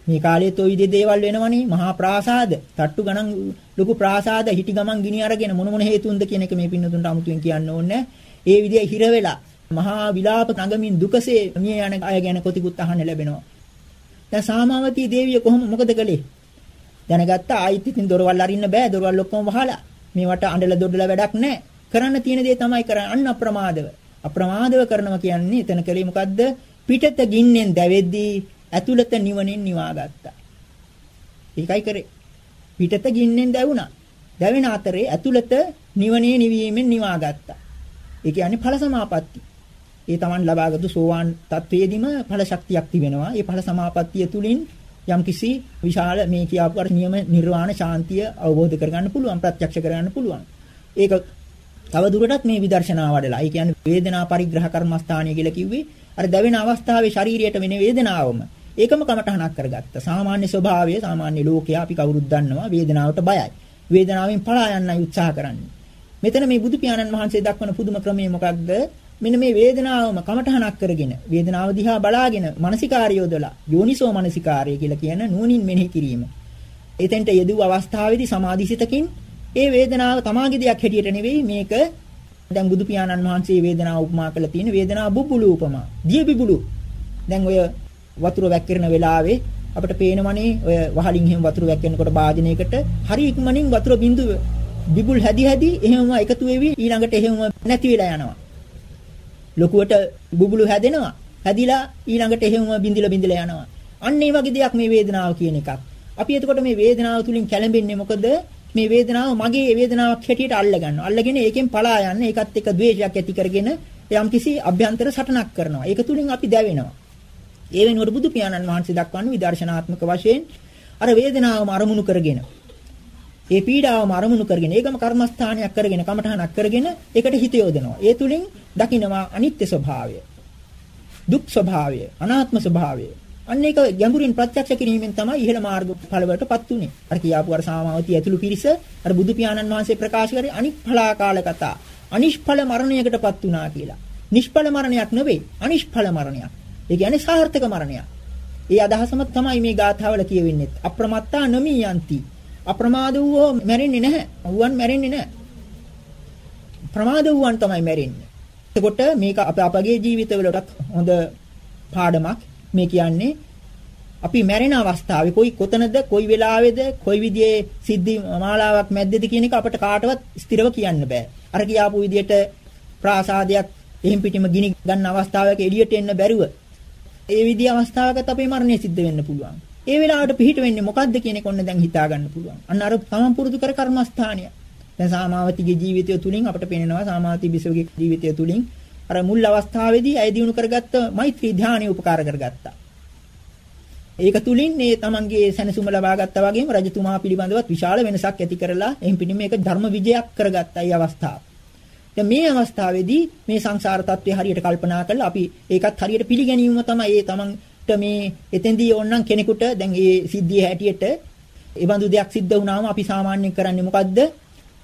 මේ කාලේත් ওই විදිහේ දේවල් වෙනවනේ මහා ප්‍රාසාද. තට්ටු ගණන් ලොකු ප්‍රාසාද හිටි ගමන් ගිනි අරගෙන මොන මොන හේතුන්ද කියන එක මේ පින්නතුන්ට අමුතුවෙන් කියන්න ඕනේ ඒ විදිහේ හිර වෙලා මහා විලාප නගමින් දුකසේ මිය යන අය ගැන කොතිකුත් අහන්න ලැබෙනවා. දැන් සාමාවතී දේවිය කොහොම මොකද කළේ? දැනගත්තා ආයිත් ඉතින් දොරවල් අරින්න බෑ. දොරවල් ඔක්කොම වහලා මේවට අඬලා දොඩලා වැඩක් නැහැ. කරන්න තියෙන දේ තමයි කරන්නේ. අන්න අප්‍රමාදව. අප්‍රමාදව කරනවා කියන්නේ එතන කලේ මොකද්ද? පිටත ගින්නෙන් දැවෙද්දී ඇතුළත නිවනින් නිවා ගත්තා. ඒකයි කරේ. පිටත ගින්නෙන් දැවුණා. දැවෙන අතරේ ඇතුළත නිවනේ නිවීමෙන් නිවා ගත්තා. ඒ කියන්නේ ඵල සමාපatti. ඒ Taman ලබාගත්තු සෝවාන් තත්වයේදීම ඵල ශක්තියක් තිබෙනවා. ඒ ඵල සමාපත්තිය තුලින් යම්කිසි විශාල මේ කියාපු අර නියම නිර්වාණ ශාන්තිය අවබෝධ කරගන්න පුළුවන් ප්‍රත්‍යක්ෂ කරගන්න පුළුවන්. ඒක තව දුරටත් මේ විදර්ශනා වඩලා. ඒ කියන්නේ වේදනා පරිග්‍රහ කර්මස්ථානිය කියලා කිව්වේ අර දැවෙන අවස්ථාවේ ශරීරයට වෙන වේදනාවම ඒකම කමටහනක් කරගත්තා. සාමාන්‍ය ස්වභාවය සාමාන්‍ය ලෝකයා අපි කවුරුත් දන්නවා වේදනාවට බයයි. වේදනාවෙන් පලා යන්නයි උත්සාහ කරන්නේ. මෙතන මේ බුදු පියාණන් වහන්සේ දක්වන පුදුම ක්‍රමය මොකක්ද? මෙන්න මේ වේදනාවම කමටහනක් කරගෙන වේදනාව දිහා බලාගෙන මානසිකාර්ය යොදලා යෝනිසෝ මානසිකාර්ය කියලා කියන නුවණින් මෙනෙහි කිරීම. එතෙන්ට යෙදුව අවස්ථාවේදී සමාධිසිතකින් ඒ වේදනාව තමාගේ දෙයක් හැටියට නෙවෙයි මේක දැන් බුදු පියාණන් වහන්සේ වේදනාව උපමා කරලා තියෙන වේදනාව බුබුලු උපමා. දිය බිබුලු. දැන් ඔය වතුර වැක්කිරෙන වෙලාවේ අපිට පේනවනේ ඔය වහලින් එහෙම වතුර වැක්කෙනකොට වාදනයකට හරි ඉක්මනින් වතුර බිඳුව බිබුල් හැදි හැදි එහෙම එකතු වෙවි ඊළඟට එහෙම නැති වෙලා යනවා. ලොකුවට බුබුලු හැදෙනවා. හැදිලා ඊළඟට එහෙම බිඳිලා බිඳිලා යනවා. අන්න ඒ වගේ දෙයක් මේ වේදනාව කියන එකක්. අපි එතකොට මේ වේදනාව තුලින් කැළඹෙන්නේ මොකද? මේ වේදනාව මගේ වේදනාවක් හැටියට අල්ල ගන්නවා. අල්ලගෙන ඒකෙන් පලා යන්න ඒකත් එක්ක ද්වේෂයක් ඇති කරගෙන යම්කිසි අභ්‍යන්තර සටනක් කරනවා. ඒක තුලින් අපි දැවෙනවා. ඒ වෙනුවට බුදු පියාණන් වහන්සේ දක්වන්නේ විදර්ශනාත්මක වශයෙන් අර වේදනාවම අරමුණු කරගෙන ඒ පීඩාවම අරමුණු කරගෙන ඒකම කර්මස්ථානයක් කරගෙන කමඨහනක් කරගෙන ඒකට හිත යොදනවා. ඒ තුලින් දකින්නවා අනිත්‍ය ස්වභාවය. දුක් ස්වභාවය, අනාත්ම ස්වභාවය. අන්න ඒක ගැඹුරින් ප්‍රත්‍යක්ෂ කිරීමෙන් තමයි ඉහළ මාර්ග ඵලවලටපත් උනේ. අර කියාපු අර සාමාවතී ඇතුළු පිරිස අර බුදු පියාණන් වහන්සේ ප්‍රකාශ කරේ අනිෂ්ඵලාකාල කතා. අනිෂ්ඵල මරණයකටපත් උනා කියලා. නිෂ්ඵල මරණයක් නෙවෙයි අනිෂ්ඵල මරණයක්. ඒ කියන්නේ සාර්ථක මරණයක්. ඒ අදහසම තමයි මේ ගාථාවල කියවෙන්නේ. අප්‍රමත්තා නොමි යන්ති. අප්‍රමාද වූ මැරෙන්නේ නැහැ. වුවන් මැරෙන්නේ නැහැ. ප්‍රමාද වූවන් තමයි මැරෙන්නේ. එතකොට මේක අප අපගේ ජීවිතවලටත් හොඳ පාඩමක්. මේ කියන්නේ අපි මැරෙන අවස්ථාවේ කොයි කොතනද කොයි වෙලාවේද කොයි විදිහේ සිද්ධි මාලාවක් මැද්දේද කියන එක අපට කාටවත් ස්ථිරව කියන්න බෑ. අර කියාපු විදිහට ප්‍රාසාදයක් එහෙම් පිටිම ගිනි ගන්න අවස්ථාවක එළියට එන්න බැරුව ඒ විදිහ අවස්ථාවකත් අපේ මරණය සිද්ධ වෙන්න පුළුවන්. ඒ වෙලාවට පිහිට වෙන්නේ මොකද්ද කියන එක ඔන්න දැන් හිතා ගන්න පුළුවන්. අන්න අර තමන් පුරුදු කර කර්මස්ථානය. දැන් සාමාවතිගේ ජීවිතය තුලින් අපට පේනවා සාමාවති බිසවගේ ජීවිතය තුලින් අර මුල් අවස්ථාවේදී ඇය දිනු කරගත්ත මෛත්‍රී ධානය උපකාර කරගත්තා. ඒක තුලින් මේ තමන්ගේ සැනසුම ලබා ගත්තා වගේම රජතුමා පිළිබඳවත් විශාල වෙනසක් ඇති කරලා එයින් පිටින් මේක ධර්ම විජයක් කරගත්තා මේ අවස්ථාව. දැන් මේ අවස්ථාවේදී මේ සංසාර තත්ත්වය හරියට කල්පනා කරලා අපි ඒකත් හරියට පිළිගැනීම තමයි ඒ තමන්ට මේ එතෙන්දී ඕනනම් කෙනෙකුට දැන් ඒ සිද්ධිය හැටියට ඒ බඳු දෙයක් සිද්ධ වුණාම අපි සාමාන්‍යයෙන් කරන්නේ මොකද්ද?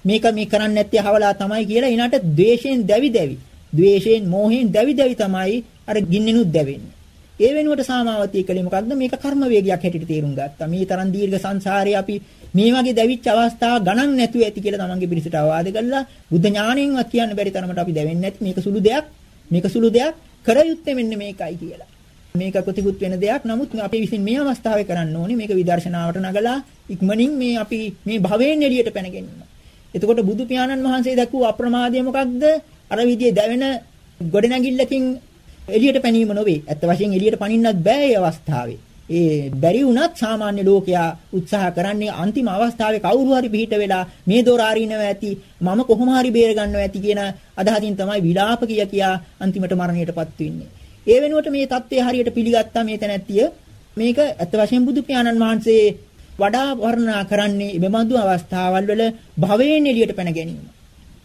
මේක මේ කරන්නේ නැත්තේ අහවලා තමයි කියලා ඊනට ද්වේෂයෙන් දැවි දැවි ද්වේෂයෙන් මෝහයෙන් දැවි දැවි තමයි අර ගින්නෙනුත් දැවෙන්නේ. ඒ වෙනුවට සාමාවතී කලේ මොකද්ද මේක කර්ම වේගයක් හැටියට තේරුම් ගත්තා. මේ තරම් දීර්ඝ සංසාරේ අපි මේ වගේ දැවිච්ච අවස්ථා ගණන් නැතුව ඇති කියලා තමන්ගේ පිරිසට අවවාද කළා. බුද්ධ ඥාණයෙන්වත් කියන්න බැරි තරමට අපි දැවෙන්නේ නැති මේක සුළු දෙයක්. මේක සුළු දෙයක් කර යුත්තේ මෙන්න මේකයි කියලා. මේක ප්‍රතිකුත් වෙන දෙයක්. නමුත් අපි විසින් මේ අවස්ථාවේ කරන්න ඕනේ මේක විදර්ශනාවට නගලා ඉක්මනින් මේ අපි මේ භවයෙන් එළියට පැන ගැනීම. එතකොට බුදු පියාණන් වහන්සේ දක්වූ අප්‍රමාදය මොකක්ද? අර විදිහේ දැවෙන ගොඩනැගිල්ලකින් එළියට පැනීම නොවේ. ඇත්ත වශයෙන් එළියට පනින්නත් බෑ ඒ අවස්ථාවේ. ඒ බැරි වුණත් සාමාන්‍ය ලෝකයා උත්සාහ කරන්නේ අන්තිම අවස්ථාවේ කවුරු හරි පිහිට වෙලා මේ දොර අරිනව ඇති මම කොහොම හරි බේර ගන්නවා ඇති කියන අදහසින් තමයි විලාප කිය කියා අන්තිමට මරණයටපත් වෙන්නේ. ඒ වෙනුවට මේ தත්ත්වය හරියට පිළිගත්තා මේ තැනැත්තිය මේක ඇත්ත වශයෙන් බුදු පියාණන් වහන්සේ වඩා වර්ණනා කරන්නේ මෙබඳු අවස්ථාවල් වල භවයෙන් එළියට පැන ගැනීම.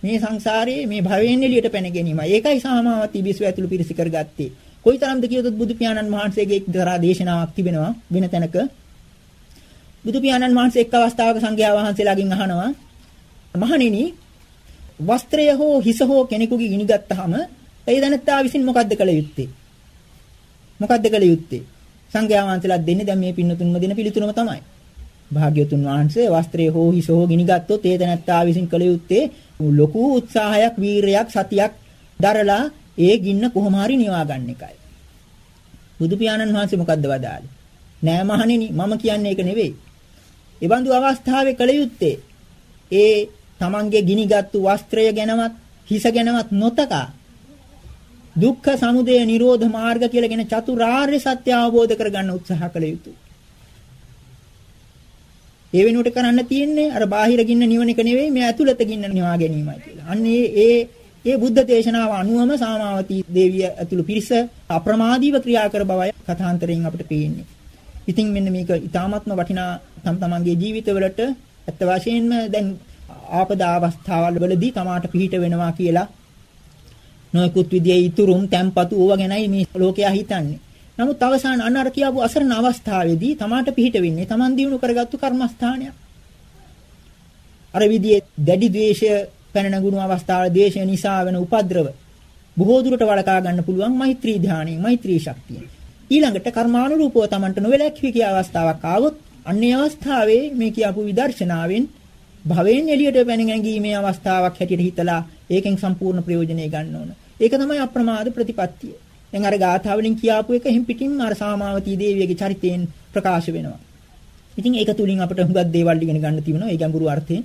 මේ සංසාරයේ මේ භවයෙන් එළියට පැන ගැනීම. ඒකයි සාමාවතී බිසව ඇතුළු පිරිස කරගත්තේ. කොයිතරම්ද කියතොත් බුදු පියාණන් වහන්සේගේ එක්තරා දේශනාවක් තිබෙනවා වෙන තැනක. බුදු පියාණන් වහන්සේ එක් අවස්ථාවක සංඝයා වහන්සේලාගෙන් අහනවා මහණෙනි වස්ත්‍රය හෝ හිස හෝ කෙනෙකුගේ ගිනි ගත්තාම ඒ දැනත්තා විසින් මොකද්ද කළ යුත්තේ? මොකද්ද කළ යුත්තේ? සංඝයා වහන්සේලා දෙන්නේ දැන් මේ පින්නතුන්ම දෙන පිළිතුරම තමයි. භාග්‍යතුන් වහන්සේ වස්ත්‍රය හෝ හිස හෝ ගිනි ගත්තොත් ඒ දැනත්තා විසින් කළ යුත්තේ ලොකු උත්සාහයක් වීරයක් සතියක් දරලා ඒ ගින්න කොහොම හරි නිවා ගන්න එකයි. බුදු පියාණන් වහන්සේ මොකද්ද වදාළේ? නෑ මහණෙනි මම කියන්නේ ඒක නෙවෙයි. ඒ බඳු අවස්ථාවේ කල යුත්තේ ඒ තමන්ගේ ගිනිගත්තු වස්ත්‍රය ගැනවත් හිස ගැනවත් නොතකා දුක්ඛ සමුදය නිරෝධ මාර්ග කියලා කියන චතුරාර්ය සත්‍ය අවබෝධ කරගන්න උත්සාහ කළ යුතුයි. ඒ වෙනුවට කරන්න තියෙන්නේ අර බාහිර ගින්න නිවන එක නෙවෙයි මේ ඇතුළත ගින්න නිවා ගැනීමයි කියලා. අන්න ඒ ඒ බුද්ධ දේශනාව අනුවම සාමාවතී දේවිය ඇතුළු පිරිස අප්‍රමාදීව ක්‍රියා කර බවයි කථාන්තරයෙන් අපිට පේන්නේ. ඉතින් මෙන්න මේක ඊ타ත්ම වටිනා තම තමන්ගේ ජීවිතවලට ඇත්ත වශයෙන්ම දැන් ආපදා අවස්ථාවල් වලදී තමාට පිහිට වෙනවා කියලා නොයෙකුත් විදිහේ ඉතුරුම් තැම්පතු ඕවා ගැනයි මේ ලෝකයා හිතන්නේ. නමුත් අවසාන අන්න අර කියපු අසරණ අවස්ථාවේදී තමාට පිහිට වෙන්නේ තමන් දිනු කරගත්තු කර්මස්ථානයක්. අර විදිහේ දැඩි ද්වේෂය පැන නැගුණු අවස්ථාවල ද්වේෂය නිසා වෙන උපද්‍රව බොහෝ දුරට වළකා ගන්න පුළුවන් මෛත්‍රී ධානයෙන් මෛත්‍රී ශක්තියෙන්. ඊළඟට කර්මානුරූපව තමන්ට නොවැළැක්වී කිය අවස්ථාවක් ආවොත් අන්නේ අවස්ථාවේ මේ කියපු විදර්ශනාවෙන් භවෙන් එළියට පැන නැගීමේ අවස්ථාවක් හැටියට හිතලා ඒකෙන් සම්පූර්ණ ප්‍රයෝජනය ගන්න ඕන. ඒක තමයි අප්‍රමාද ප්‍රතිපත්තිය. දැන් අර ගාථාවලින් කියාපු එක එහෙන් පිටින් අර සාමාවතී දේවියගේ චරිතයෙන් ප්‍රකාශ වෙනවා. ඉතින් ඒක තුලින් අපිට හුඟක් දේවල් ඉගෙන ගන්න තියෙනවා ඒ ගැඹුරු අර්ථයෙන්.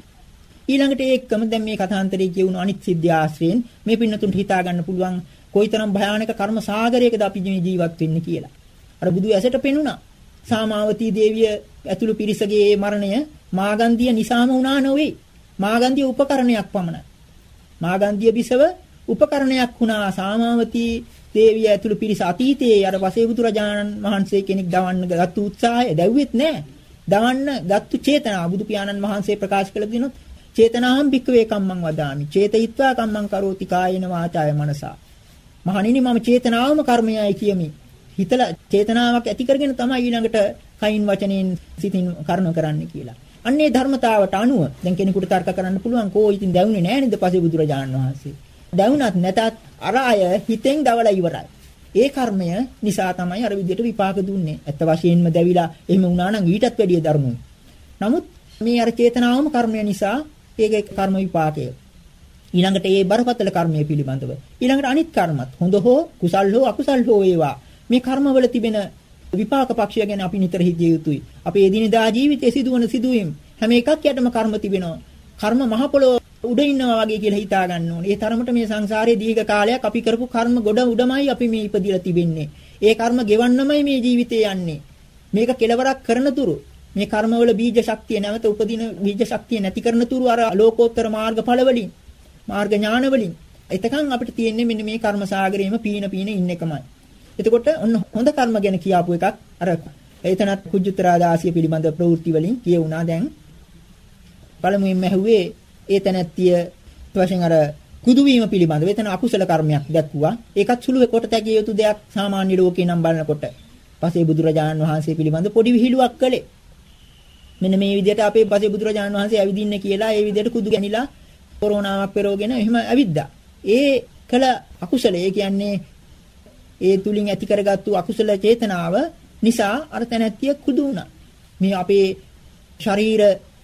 ඊළඟට ඒකම දැන් මේ කථාන්තරයේ කියවුණු අනිත් සිද්ධි ආශ්‍රයෙන් මේ පින්නතුන්ට හිතා ගන්න පුළුවන් කොයිතරම් භයානක කර්ම සාගරයකද අපි ජීවත් වෙන්නේ කියලා. අර බුදු ඇසට පෙනුණා. සාමාවතී දේවිය ඇතුළු පිරිසගේ මරණය මාගන්ධිය නිසාම වුණා නොවේ. මාගන්ධිය උපකරණයක් පමණයි. මාගන්ධිය බිසව උපකරණයක් වුණා සාමාවතී දේවිය ඇතුළු පිරිස අතීතයේ අර වසේබුදු රජාණන් වහන්සේ කෙනෙක් දවන්න ගත්තු උත්සාහය දැව්වෙත් නැහැ. දවන්න ගත්තු චේතනාව බුදු පියාණන් වහන්සේ ප්‍රකාශ කළ දිනොත් චේතනාහම් භික්කවේ කම්මං වදාමි. චේතයිත්වා කම්මං කරෝති කායේන වාචාය මනසා. මහණෙනි මම චේතනාවම කර්මයයි කියමි. හිතලා චේතනාවක් ඇති කරගෙන තමයි ඊළඟට කයින් වචනෙන් සිතින් කර්ම කරන්න කියලා. අන්නේ ධර්මතාවට අනුව දැන් කෙනෙකුට තර්ක කරන්න පුළුවන් කෝ ඉතින් දැවුනේ නැහැ නේද පසේ බුදුරජාණන් වහන්සේ. දැවුනත් නැතත් අර අය හිතෙන් දවලා ඉවරයි. ඒ කර්මය නිසා තමයි අර විදිහට විපාක දුන්නේ. ඇත්ත වශයෙන්ම දැවිලා එහෙම වුණා නම් ඊටත් වැඩිය ධර්මයි. නමුත් මේ අර චේතනාවම කර්මය නිසා ඒකේ කර්ම විපාකය. ඊළඟට ඒ බරපතල කර්මය පිළිබඳව ඊළඟට අනිත් කර්මත් හොඳ හෝ කුසල් හෝ අකුසල් හෝ වේවා මේ කර්මවල තිබෙන විපාක පක්ෂය ගැන අපි නිතර හිතිය යුතුයි. අපේ එදිනදා ජීවිතයේ සිදුවන සිදුවීම් හැම එකක් යටම කර්ම තිබෙනවා. කර්ම මහ පොළොව උඩ ඉන්නවා වගේ කියලා හිතා ගන්න ඕනේ. ඒ තරමට මේ සංසාරයේ දීර්ඝ කාලයක් අපි කරපු කර්ම ගොඩ උඩමයි අපි මේ ඉපදිලා තිබෙන්නේ. ඒ කර්ම ගෙවන්නමයි මේ ජීවිතේ යන්නේ. මේක කෙලවරක් කරන තුරු මේ කර්මවල බීජ ශක්තිය නැවත උපදින බීජ ශක්තිය නැති කරන තුරු අර ලෝකෝත්තර මාර්ගඵල වලින් මාර්ග ඥාන වලින් එතකන් අපිට තියෙන්නේ මෙන්න මේ කර්ම සාගරේම පීන පීන ඉන්න එකමයි. එතකොට ඔන්න හොඳ කර්ම ගැන කියආපු එකක් අර එතනත් කුජුත්තරා දාසිය පිළිබඳ ප්‍රවෘත්ති වලින් කියුණා දැන් පළමුවෙන්ම ඇහුවේ ඒ තැනැත්තිය වශයෙන් අර කුදු වීම පිළිබඳව එතන අකුසල කර්මයක් දැක්වුවා. ඒකත් සුළු කොට තැකිය යුතු දෙයක් සාමාන්‍ය ලෝකේ නම් බලනකොට. පසේ බුදුරජාණන් වහන්සේ පිළිබඳ පොඩි විහිළුවක් කළේ. මෙන්න මේ විදිහට අපේ පසේ බුදුරජාණන් වහන්සේ ඇවිදින්නේ කියලා ඒ විදිහට කුදු ගැනිලා කොරෝනාවක් පෙරෝගෙන එහෙම ඇවිද්දා. ඒ කළ අකුසල ඒ කියන්නේ ඒ තුලින් ඇති කරගත්තු අකුසල චේතනාව නිසා අර තැනැත්තිය කුදු වුණා. මේ අපේ ශරීර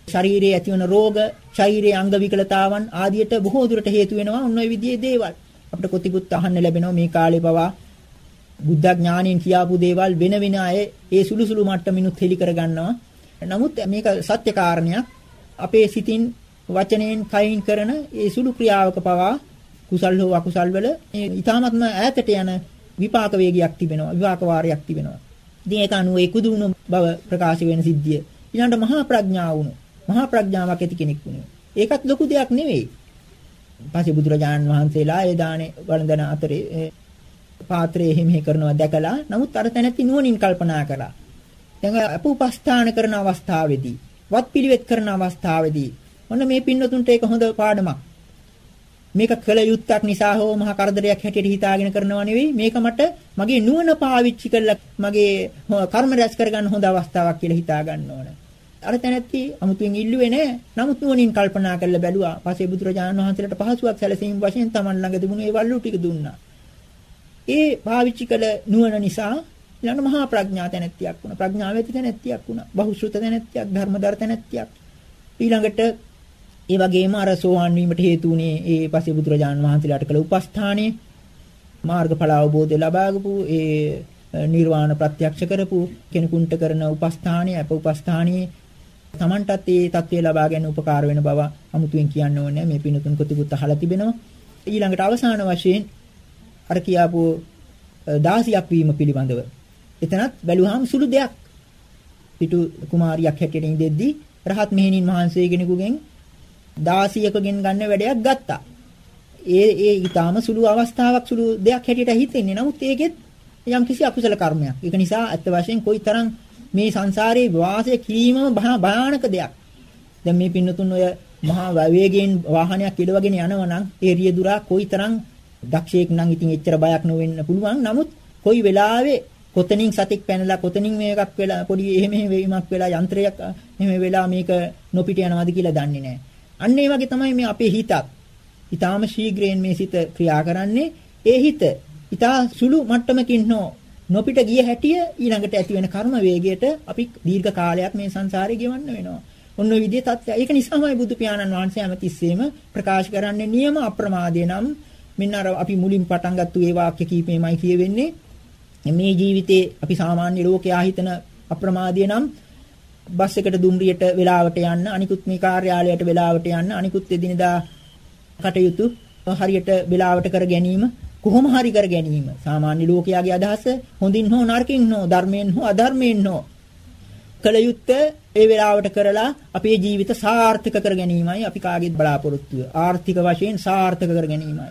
ශරීරයේ ඇතිවන රෝග, ශරීරයේ අංග විකලතාවන් ආදියට බොහෝ දුරට හේතු වෙනවා ඔන්න ඔය විදිහේ දේවල්. අපිට කොතිකුත් අහන්න ලැබෙනවා මේ කාලේ පවා බුද්ධ ඥාණයෙන් කියාපු දේවල් වෙන වෙන අය ඒ සුළු සුළු මට්ටමිනුත් හෙලි කරගන්නවා. නමුත් මේක සත්‍ය කාරණයක්. අපේ සිතින් වචනයෙන් කයින් කරන ඒ සුළු ක්‍රියාවක පවා කුසල් හෝ අකුසල් වල ඊ타ත්ම ඈතට යන විපාක වේගයක් තිබෙනවා විපාක වාරයක් තිබෙනවා. ඉතින් ඒක අනුව ඒ කුදුණු බව ප්‍රකාශ වෙන සිද්ධිය. ඊළඟට මහා ප්‍රඥාව වුණු. මහා ප්‍රඥාවක් ඇති කෙනෙක් වුණේ. ඒකත් ලොකු දෙයක් නෙවෙයි. පස්සේ බුදුරජාණන් වහන්සේලා ඒ දානේ වළඳන අතරේ පාත්‍රයේ හිමිහි කරනවා දැකලා නමුත් අර තැනැත්ති නුවණින් කල්පනා කළා. දැන් අපුපස්ථාන කරන අවස්ථාවේදී වත් පිළිවෙත් කරන අවස්ථාවේදී ඔන්න මේ පින්නතුන්ට ඒක හොඳ පාඩමක්. මේක කළ යුත්තක් නිසා හෝ මහා කරදරයක් හැටියට හිතාගෙන කරනවා නෙවෙයි මේක මට මගේ නුවණ පාවිච්චි කරලා මගේ කර්ම රැස් කරගන්න හොඳ අවස්ථාවක් කියලා හිතා ගන්න ඕන. අර තැනැත්ති අමුතුවෙන් ඉල්ලුවේ නෑ. නමුත් නුවණින් කල්පනා කරලා බැලුවා. පස්සේ බුදුරජාණන් වහන්සේලාට පහසුවක් සැලසීම වශයෙන් Taman ළඟ තිබුණු ඒ වල්ලු ටික දුන්නා. ඒ පාවිච්චි කළ නුවණ නිසා ඊළඟ මහා ප්‍රඥා තැනැත්තියක් වුණා. ප්‍රඥාව ඇති තැනැත්තියක් වුණා. බහුශෘත තැනැත්තියක්, ධර්මදර තැනැත්තියක්. ඊළඟට ඒ වගේම අර සෝවාන් වීමට හේතු වුණේ ඒ පස්සේ බුදුරජාණන් වහන්සේලාට කළ උපස්ථානයේ මාර්ගඵල අවබෝධය ලබාගපු ඒ නිර්වාණ ප්‍රත්‍යක්ෂ කරපු කෙනෙකුන්ට කරන උපස්ථානයේ අප උපස්ථානයේ Tamanටත් ඒ தත්ත්වය ලබා ගන්න උපකාර වෙන බව අමුතුවෙන් කියන්න ඕනේ මේ පිනුතුන් කොතිකුත් අහලා තිබෙනවා ඊළඟට අවසාන වශයෙන් අර කියාපු 16ක් වීම පිළිබඳව එතනත් බැලුවාම සුළු දෙයක් පිටු කුමාරියක් හැටියට ඉඳෙද්දී රහත් මෙහෙණින් වහන්සේ කෙනෙකුගෙන් 16කගෙන් ගන්න වැඩයක් ගත්තා. ඒ ඒ ඊටාම සුළු අවස්ථාවක් සුළු දෙයක් හැටියට හිතෙන්නේ. නමුත් ඒකෙත් යම් කිසි අකුසල කර්මයක්. ඒක නිසා අත්ත වශයෙන් කොයිතරම් මේ සංසාරේ වාසය කිරීමම භයානක දෙයක්. දැන් මේ පින්නතුන් ඔය මහා වේගයෙන් වාහනයක් ඉලවගෙන යනවා නම් ඒ රියදුරා කොයිතරම් දක්ෂයෙක් නම් ඉතින් එච්චර බයක් නොවෙන්න පුළුවන්. නමුත් කොයි වෙලාවෙ කොතනින් සතෙක් පැනලා කොතනින් මේකක් වෙලා පොඩි එහෙම එහෙම වීමක් වෙලා යන්ත්‍රයක් එහෙම වෙලා මේක නොපිට යනවාද කියලා දන්නේ නැහැ. අන්න ඒ වගේ තමයි මේ අපේ හිතත්. ඊටාම ශීඝ්‍රයෙන් මේ සිත ක්‍රියා කරන්නේ. ඒ හිත ඊටා සුළු මට්ටමකින් නෝ නොපිට ගිය හැටිය ඊළඟට ඇති වෙන කර්ම වේගයට අපි දීර්ඝ කාලයක් මේ සංසාරේ ගෙවන්න වෙනවා. ඔන්න ඔය විදිහේ තත්ත්වය. ඒක නිසාමයි බුදු පියාණන් වහන්සේ හැමතිස්සෙම ප්‍රකාශ කරන්නේ නියම අප්‍රමාදය නම් මෙන්න අර අපි මුලින් පටන් ගත්තු ඒ වාක්‍ය කීපෙමයි කියවෙන්නේ. මේ ජීවිතේ අපි සාමාන්‍ය ලෝකයා හිතන අප්‍රමාදය නම් බස් එකට දුම්රියට වෙලාවට යන්න අනිකුත් මේ කාර්යාලයට වෙලාවට යන්න අනිකුත් එදිනදා කටයුතු හරියට වෙලාවට කර ගැනීම කොහොම හරි කර ගැනීම සාමාන්‍ය ලෝකයාගේ අදහස හොඳින් හෝ නරකින් හෝ ධර්මයෙන් හෝ අධර්මයෙන් හෝ කල යුත්තේ ඒ වෙලාවට කරලා අපේ ජීවිත සාර්ථක කර ගැනීමයි අපි කාගෙත් බලාපොරොත්තුව. ආර්ථික වශයෙන් සාර්ථක කර ගැනීමයි.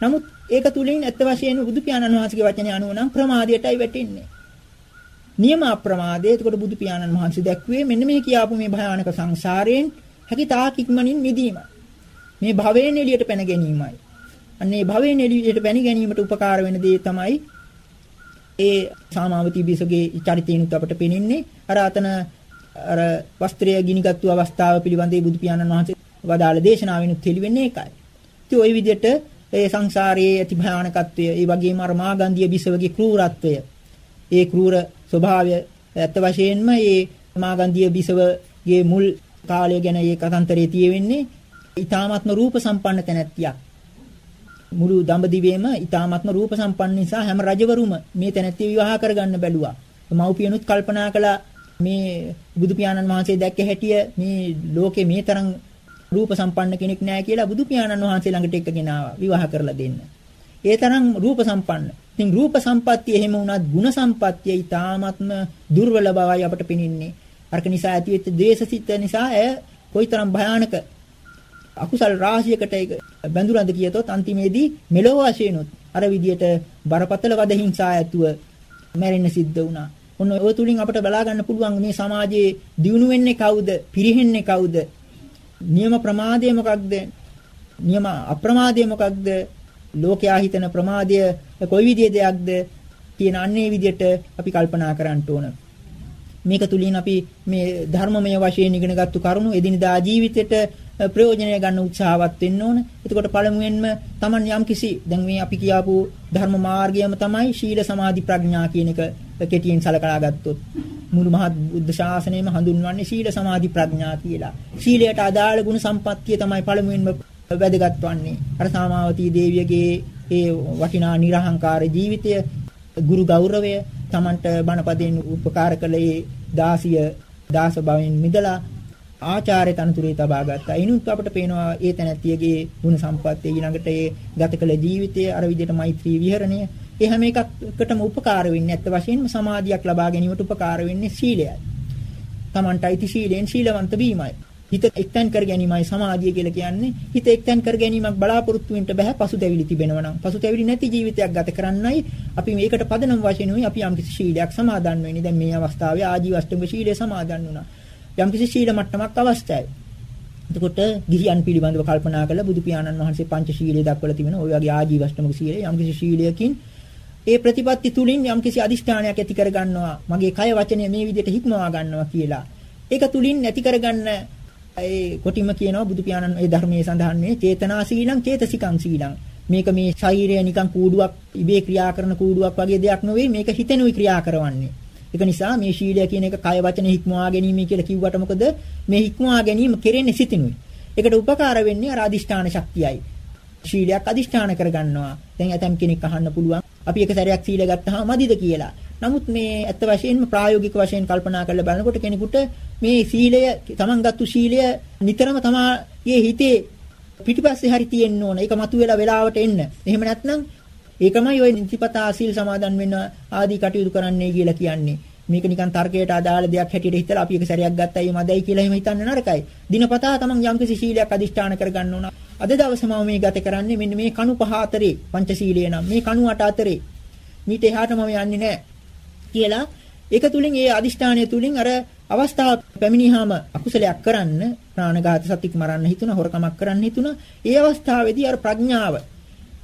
නමුත් ඒක තුලින් ඇත්ත වශයෙන්ම බුදු පියාණන් වහන්සේගේ වචනේ අනුව නම් ප්‍රමාදයටයි වැටෙන්නේ. නියම අප්‍රමාදය. එතකොට බුදු පියාණන් වහන්සේ දැක්ුවේ මෙන්න මේ කියාපු මේ භයානක සංසාරයෙන් හැකි තාක් ඉක්මනින් මිදීම. මේ භවයෙන් එළියට පැන ගැනීමයි. අන්නේ භවයෙන් එළියට පැනි ගැනීමට උපකාර වෙන දේ තමයි ඒ සාමාවතී බිසෝගේ චරිතයනුත් අපට පෙනෙන්නේ අර අතන අර වස්ත්‍රය ගිනිගත්තු අවස්ථාව පිළිබඳව බුදු පියාණන් වහන්සේ වදාළ දේශනාවෙනුත් හෙළි වෙන්නේ ඒකයි. ඉතින් ওই විදිහට ඒ සංසාරයේ ඇති භයානකත්වය, ඒ වගේම අර මාගන්ධිය බිසවගේ ക്രൂරත්වය, ඒ ക്രൂර ස්වභාවය ඇත්ත වශයෙන්ම මේ මාගන්ධිය බිසවගේ මුල් කාලය ගැන ඒ කතන්තරයේ තියෙන්නේ ඊ타මාත්ම රූප සම්පන්න තැනැත්තියක්. මුළු දඹදිවේම ඊ타ත්ම රූප සම්පන්න නිසා හැම රජවරුම මේ තැනැත්තිය විවාහ කරගන්න බැලුවා. මව්පියනුත් කල්පනා කළා මේ බුදු පියාණන් වහන්සේ දැක්ක හැටිය මේ ලෝකේ මේ තරම් රූප සම්පන්න කෙනෙක් නැහැ කියලා බුදු පියාණන් වහන්සේ ළඟට එක්කගෙන ආවා විවාහ කරලා දෙන්න. ඒ තරම් රූප සම්පන්න. ඉතින් රූප සම්පත්තිය එහෙම වුණත් ಗುಣ සම්පත්තිය ඊ타ත්ම දුර්වල බවයි අපට පෙනෙන්නේ. අරක නිසා ඇතිවෙච්ච ද්වේෂසිත නිසා ඇය කොයිතරම් භයානක අකුසල් රාශියකට ඒක බැඳුනද කියතොත් අන්තිමේදී මෙලොව වශයෙන්ුත් අර විදියට බරපතල වද හිංසා ඇතුව මැරෙන්න සිද්ධ වුණා. ඔන්න ඔය තුලින් අපට බලා ගන්න පුළුවන් මේ සමාජයේ දියුණු වෙන්නේ කවුද? පිරිහෙන්නේ කවුද? නියම ප්‍රමාදය මොකක්ද? නියම අප්‍රමාදය මොකක්ද? ලෝකයා හිතන ප්‍රමාදය කොයි විදිහේ දෙයක්ද කියන අන්නේ විදිහට අපි කල්පනා කරන්න ඕන. මේක තුලින් අපි මේ ධර්මමය වශයෙන් ඉගෙනගත්තු කරුණු එදිනදා ජීවිතයට ප්‍රයෝජනය ගන්න උත්සාහවත් වෙන්න ඕන. එතකොට පළමුවෙන්ම Taman යම්කිසි දැන් මේ අපි කියාපු ධර්ම මාර්ගයම තමයි ශීල සමාධි ප්‍රඥා කියන එක කෙටියෙන් සලකලා ගත්තොත් මුළු මහත් බුද්ධ ශාසනයම හඳුන්වන්නේ ශීල සමාධි ප්‍රඥා කියලා. ශීලයට අදාළ ගුණ සම්පත්තිය තමයි පළමුවෙන්ම වැදගත් වන්නේ. අර සාමාවතී දේවියගේ ඒ වටිනා නිර්හංකාර ජීවිතය ගුරු ගෞරවය Tamanට බණපදයෙන් උපකාර කළ ඒ දාසිය දාස භවෙන් මිදලා ආචාර්ය තනතුරේ තබා ගත්තා. එිනුත් අපට පේනවා ඒ තැනැත්තියගේ ගුණ සම්පත්තිය ඊළඟට ඒ ගත කළ ජීවිතය අර විදිහට මෛත්‍රී විහරණය ඒ හැම එකකටම උපකාර වෙන්නේ ඇත්ත වශයෙන්ම සමාධියක් ලබා ගැනීමට උපකාර වෙන්නේ සීලයයි. Tamanට අයිති සීලෙන් සීලවන්ත වීමයි. හිත එක්තෙන් කර ගැනීමයි සමාධිය කියලා කියන්නේ. හිත එක්තෙන් කර ගැනීමක් බලාපොරොත්තු වෙන්න බෑ පසුතැවිලි තිබෙනවා නම්. පසුතැවිලි නැති ජීවිතයක් ගත කරන්නයි අපි මේකට පදනම් වශයෙන් උයි අපි යම්කිසි ශීලයක් සමාදන් වෙන්නේ. දැන් මේ අවස්ථාවේ ආජීවෂ්ටම ශීලය සමාදන් වුණා. යම්කිසි ශීල මට්ටමක් අවශ්‍යයි. එතකොට ගිහියන් පිළිබඳව කල්පනා කරලා බුදු පියාණන් වහන්සේ පංච ශීලයේ දක්වලා තිබෙන ওই වගේ ආජීවෂ්ටමක ශීලය යම්කිසි ශීලයකින් ඒ ප්‍රතිපත්ති තුලින් යම්කිසි අදිෂ්ඨානයක් ඇති කර ගන්නවා. මගේ කය වචනය මේ විදිහට හික්මවා ගන්නවා කියලා. ඒක තුලින් නැති කරගන්න ඒ කොටිම කියනවා බුදු පියාණන් ඒ ධර්මයේ සඳහන් මේ චේතනා සීලං චේතසිකං සීලං. මේක මේ ශරීරය නිකන් කූඩුවක් ඉබේ ක්‍රියා කරන කූඩුවක් වගේ දෙයක් නෙවෙයි මේක හිතෙනුයි ක්‍රියා කරවන්නේ. ඒක නිසා මේ ශීලය කියන එක කය වචන හික්මවා ගැනීම කියලා කිව්වට මොකද මේ හික්මවා ගැනීම කෙරෙන්නේ සිතිනුයි. ඒකට උපකාර වෙන්නේ අර අදිෂ්ඨාන ශක්තියයි. ශීලයක් අදිෂ්ඨාන කරගන්නවා. දැන් ඇතම් කෙනෙක් අහන්න පුළුවන් අපි එක සැරයක් සීල ගත්තාම මදිද කියලා. නමුත් මේ ඇත්ත වශයෙන්ම ප්‍රායෝගික වශයෙන් කල්පනා කරලා බලනකොට කෙනෙකුට මේ සීලය තමන් ගත්තු සීලය නිතරම තමාගේ හිතේ පිටිපස්සේ හරි තියෙන්න ඕන. ඒක මතුවෙලා වෙලාවට එන්න. එහෙම නැත්නම් ඒකමයි ওই නිතිපතා සීල් සමාදන් වෙන්න ආදී කටයුතු කරන්නයි කියලා කියන්නේ. මේක නිකන් තර්කයට අදාළ දෙයක් හැටියට හිතලා අපි එක සැරයක් ගත්තා ඒ මදයි කියලා එහෙම හිතන්න නරකයි. දිනපතා තමන් යම්කිසි සීලයක් අදිෂ්ඨාන කරගන්න ඕන. අද දවසේ මම මේ ගත කරන්නේ මෙන්න මේ කණු පහ අතරේ පංචශීලයේ නම් මේ කණු අට අතරේ. මීට එහාට මම යන්නේ නැහැ කියලා ඒක තුලින් ඒ අදිෂ්ඨානය තුලින් අර අවස්ථාව පැමිණියාම අකුසලයක් කරන්න ප්‍රාණඝාත සතික් මරන්න හිතුණා හොරකමක් කරන්න හිතුණා ඒ අවස්ථාවේදී අර ප්‍රඥාව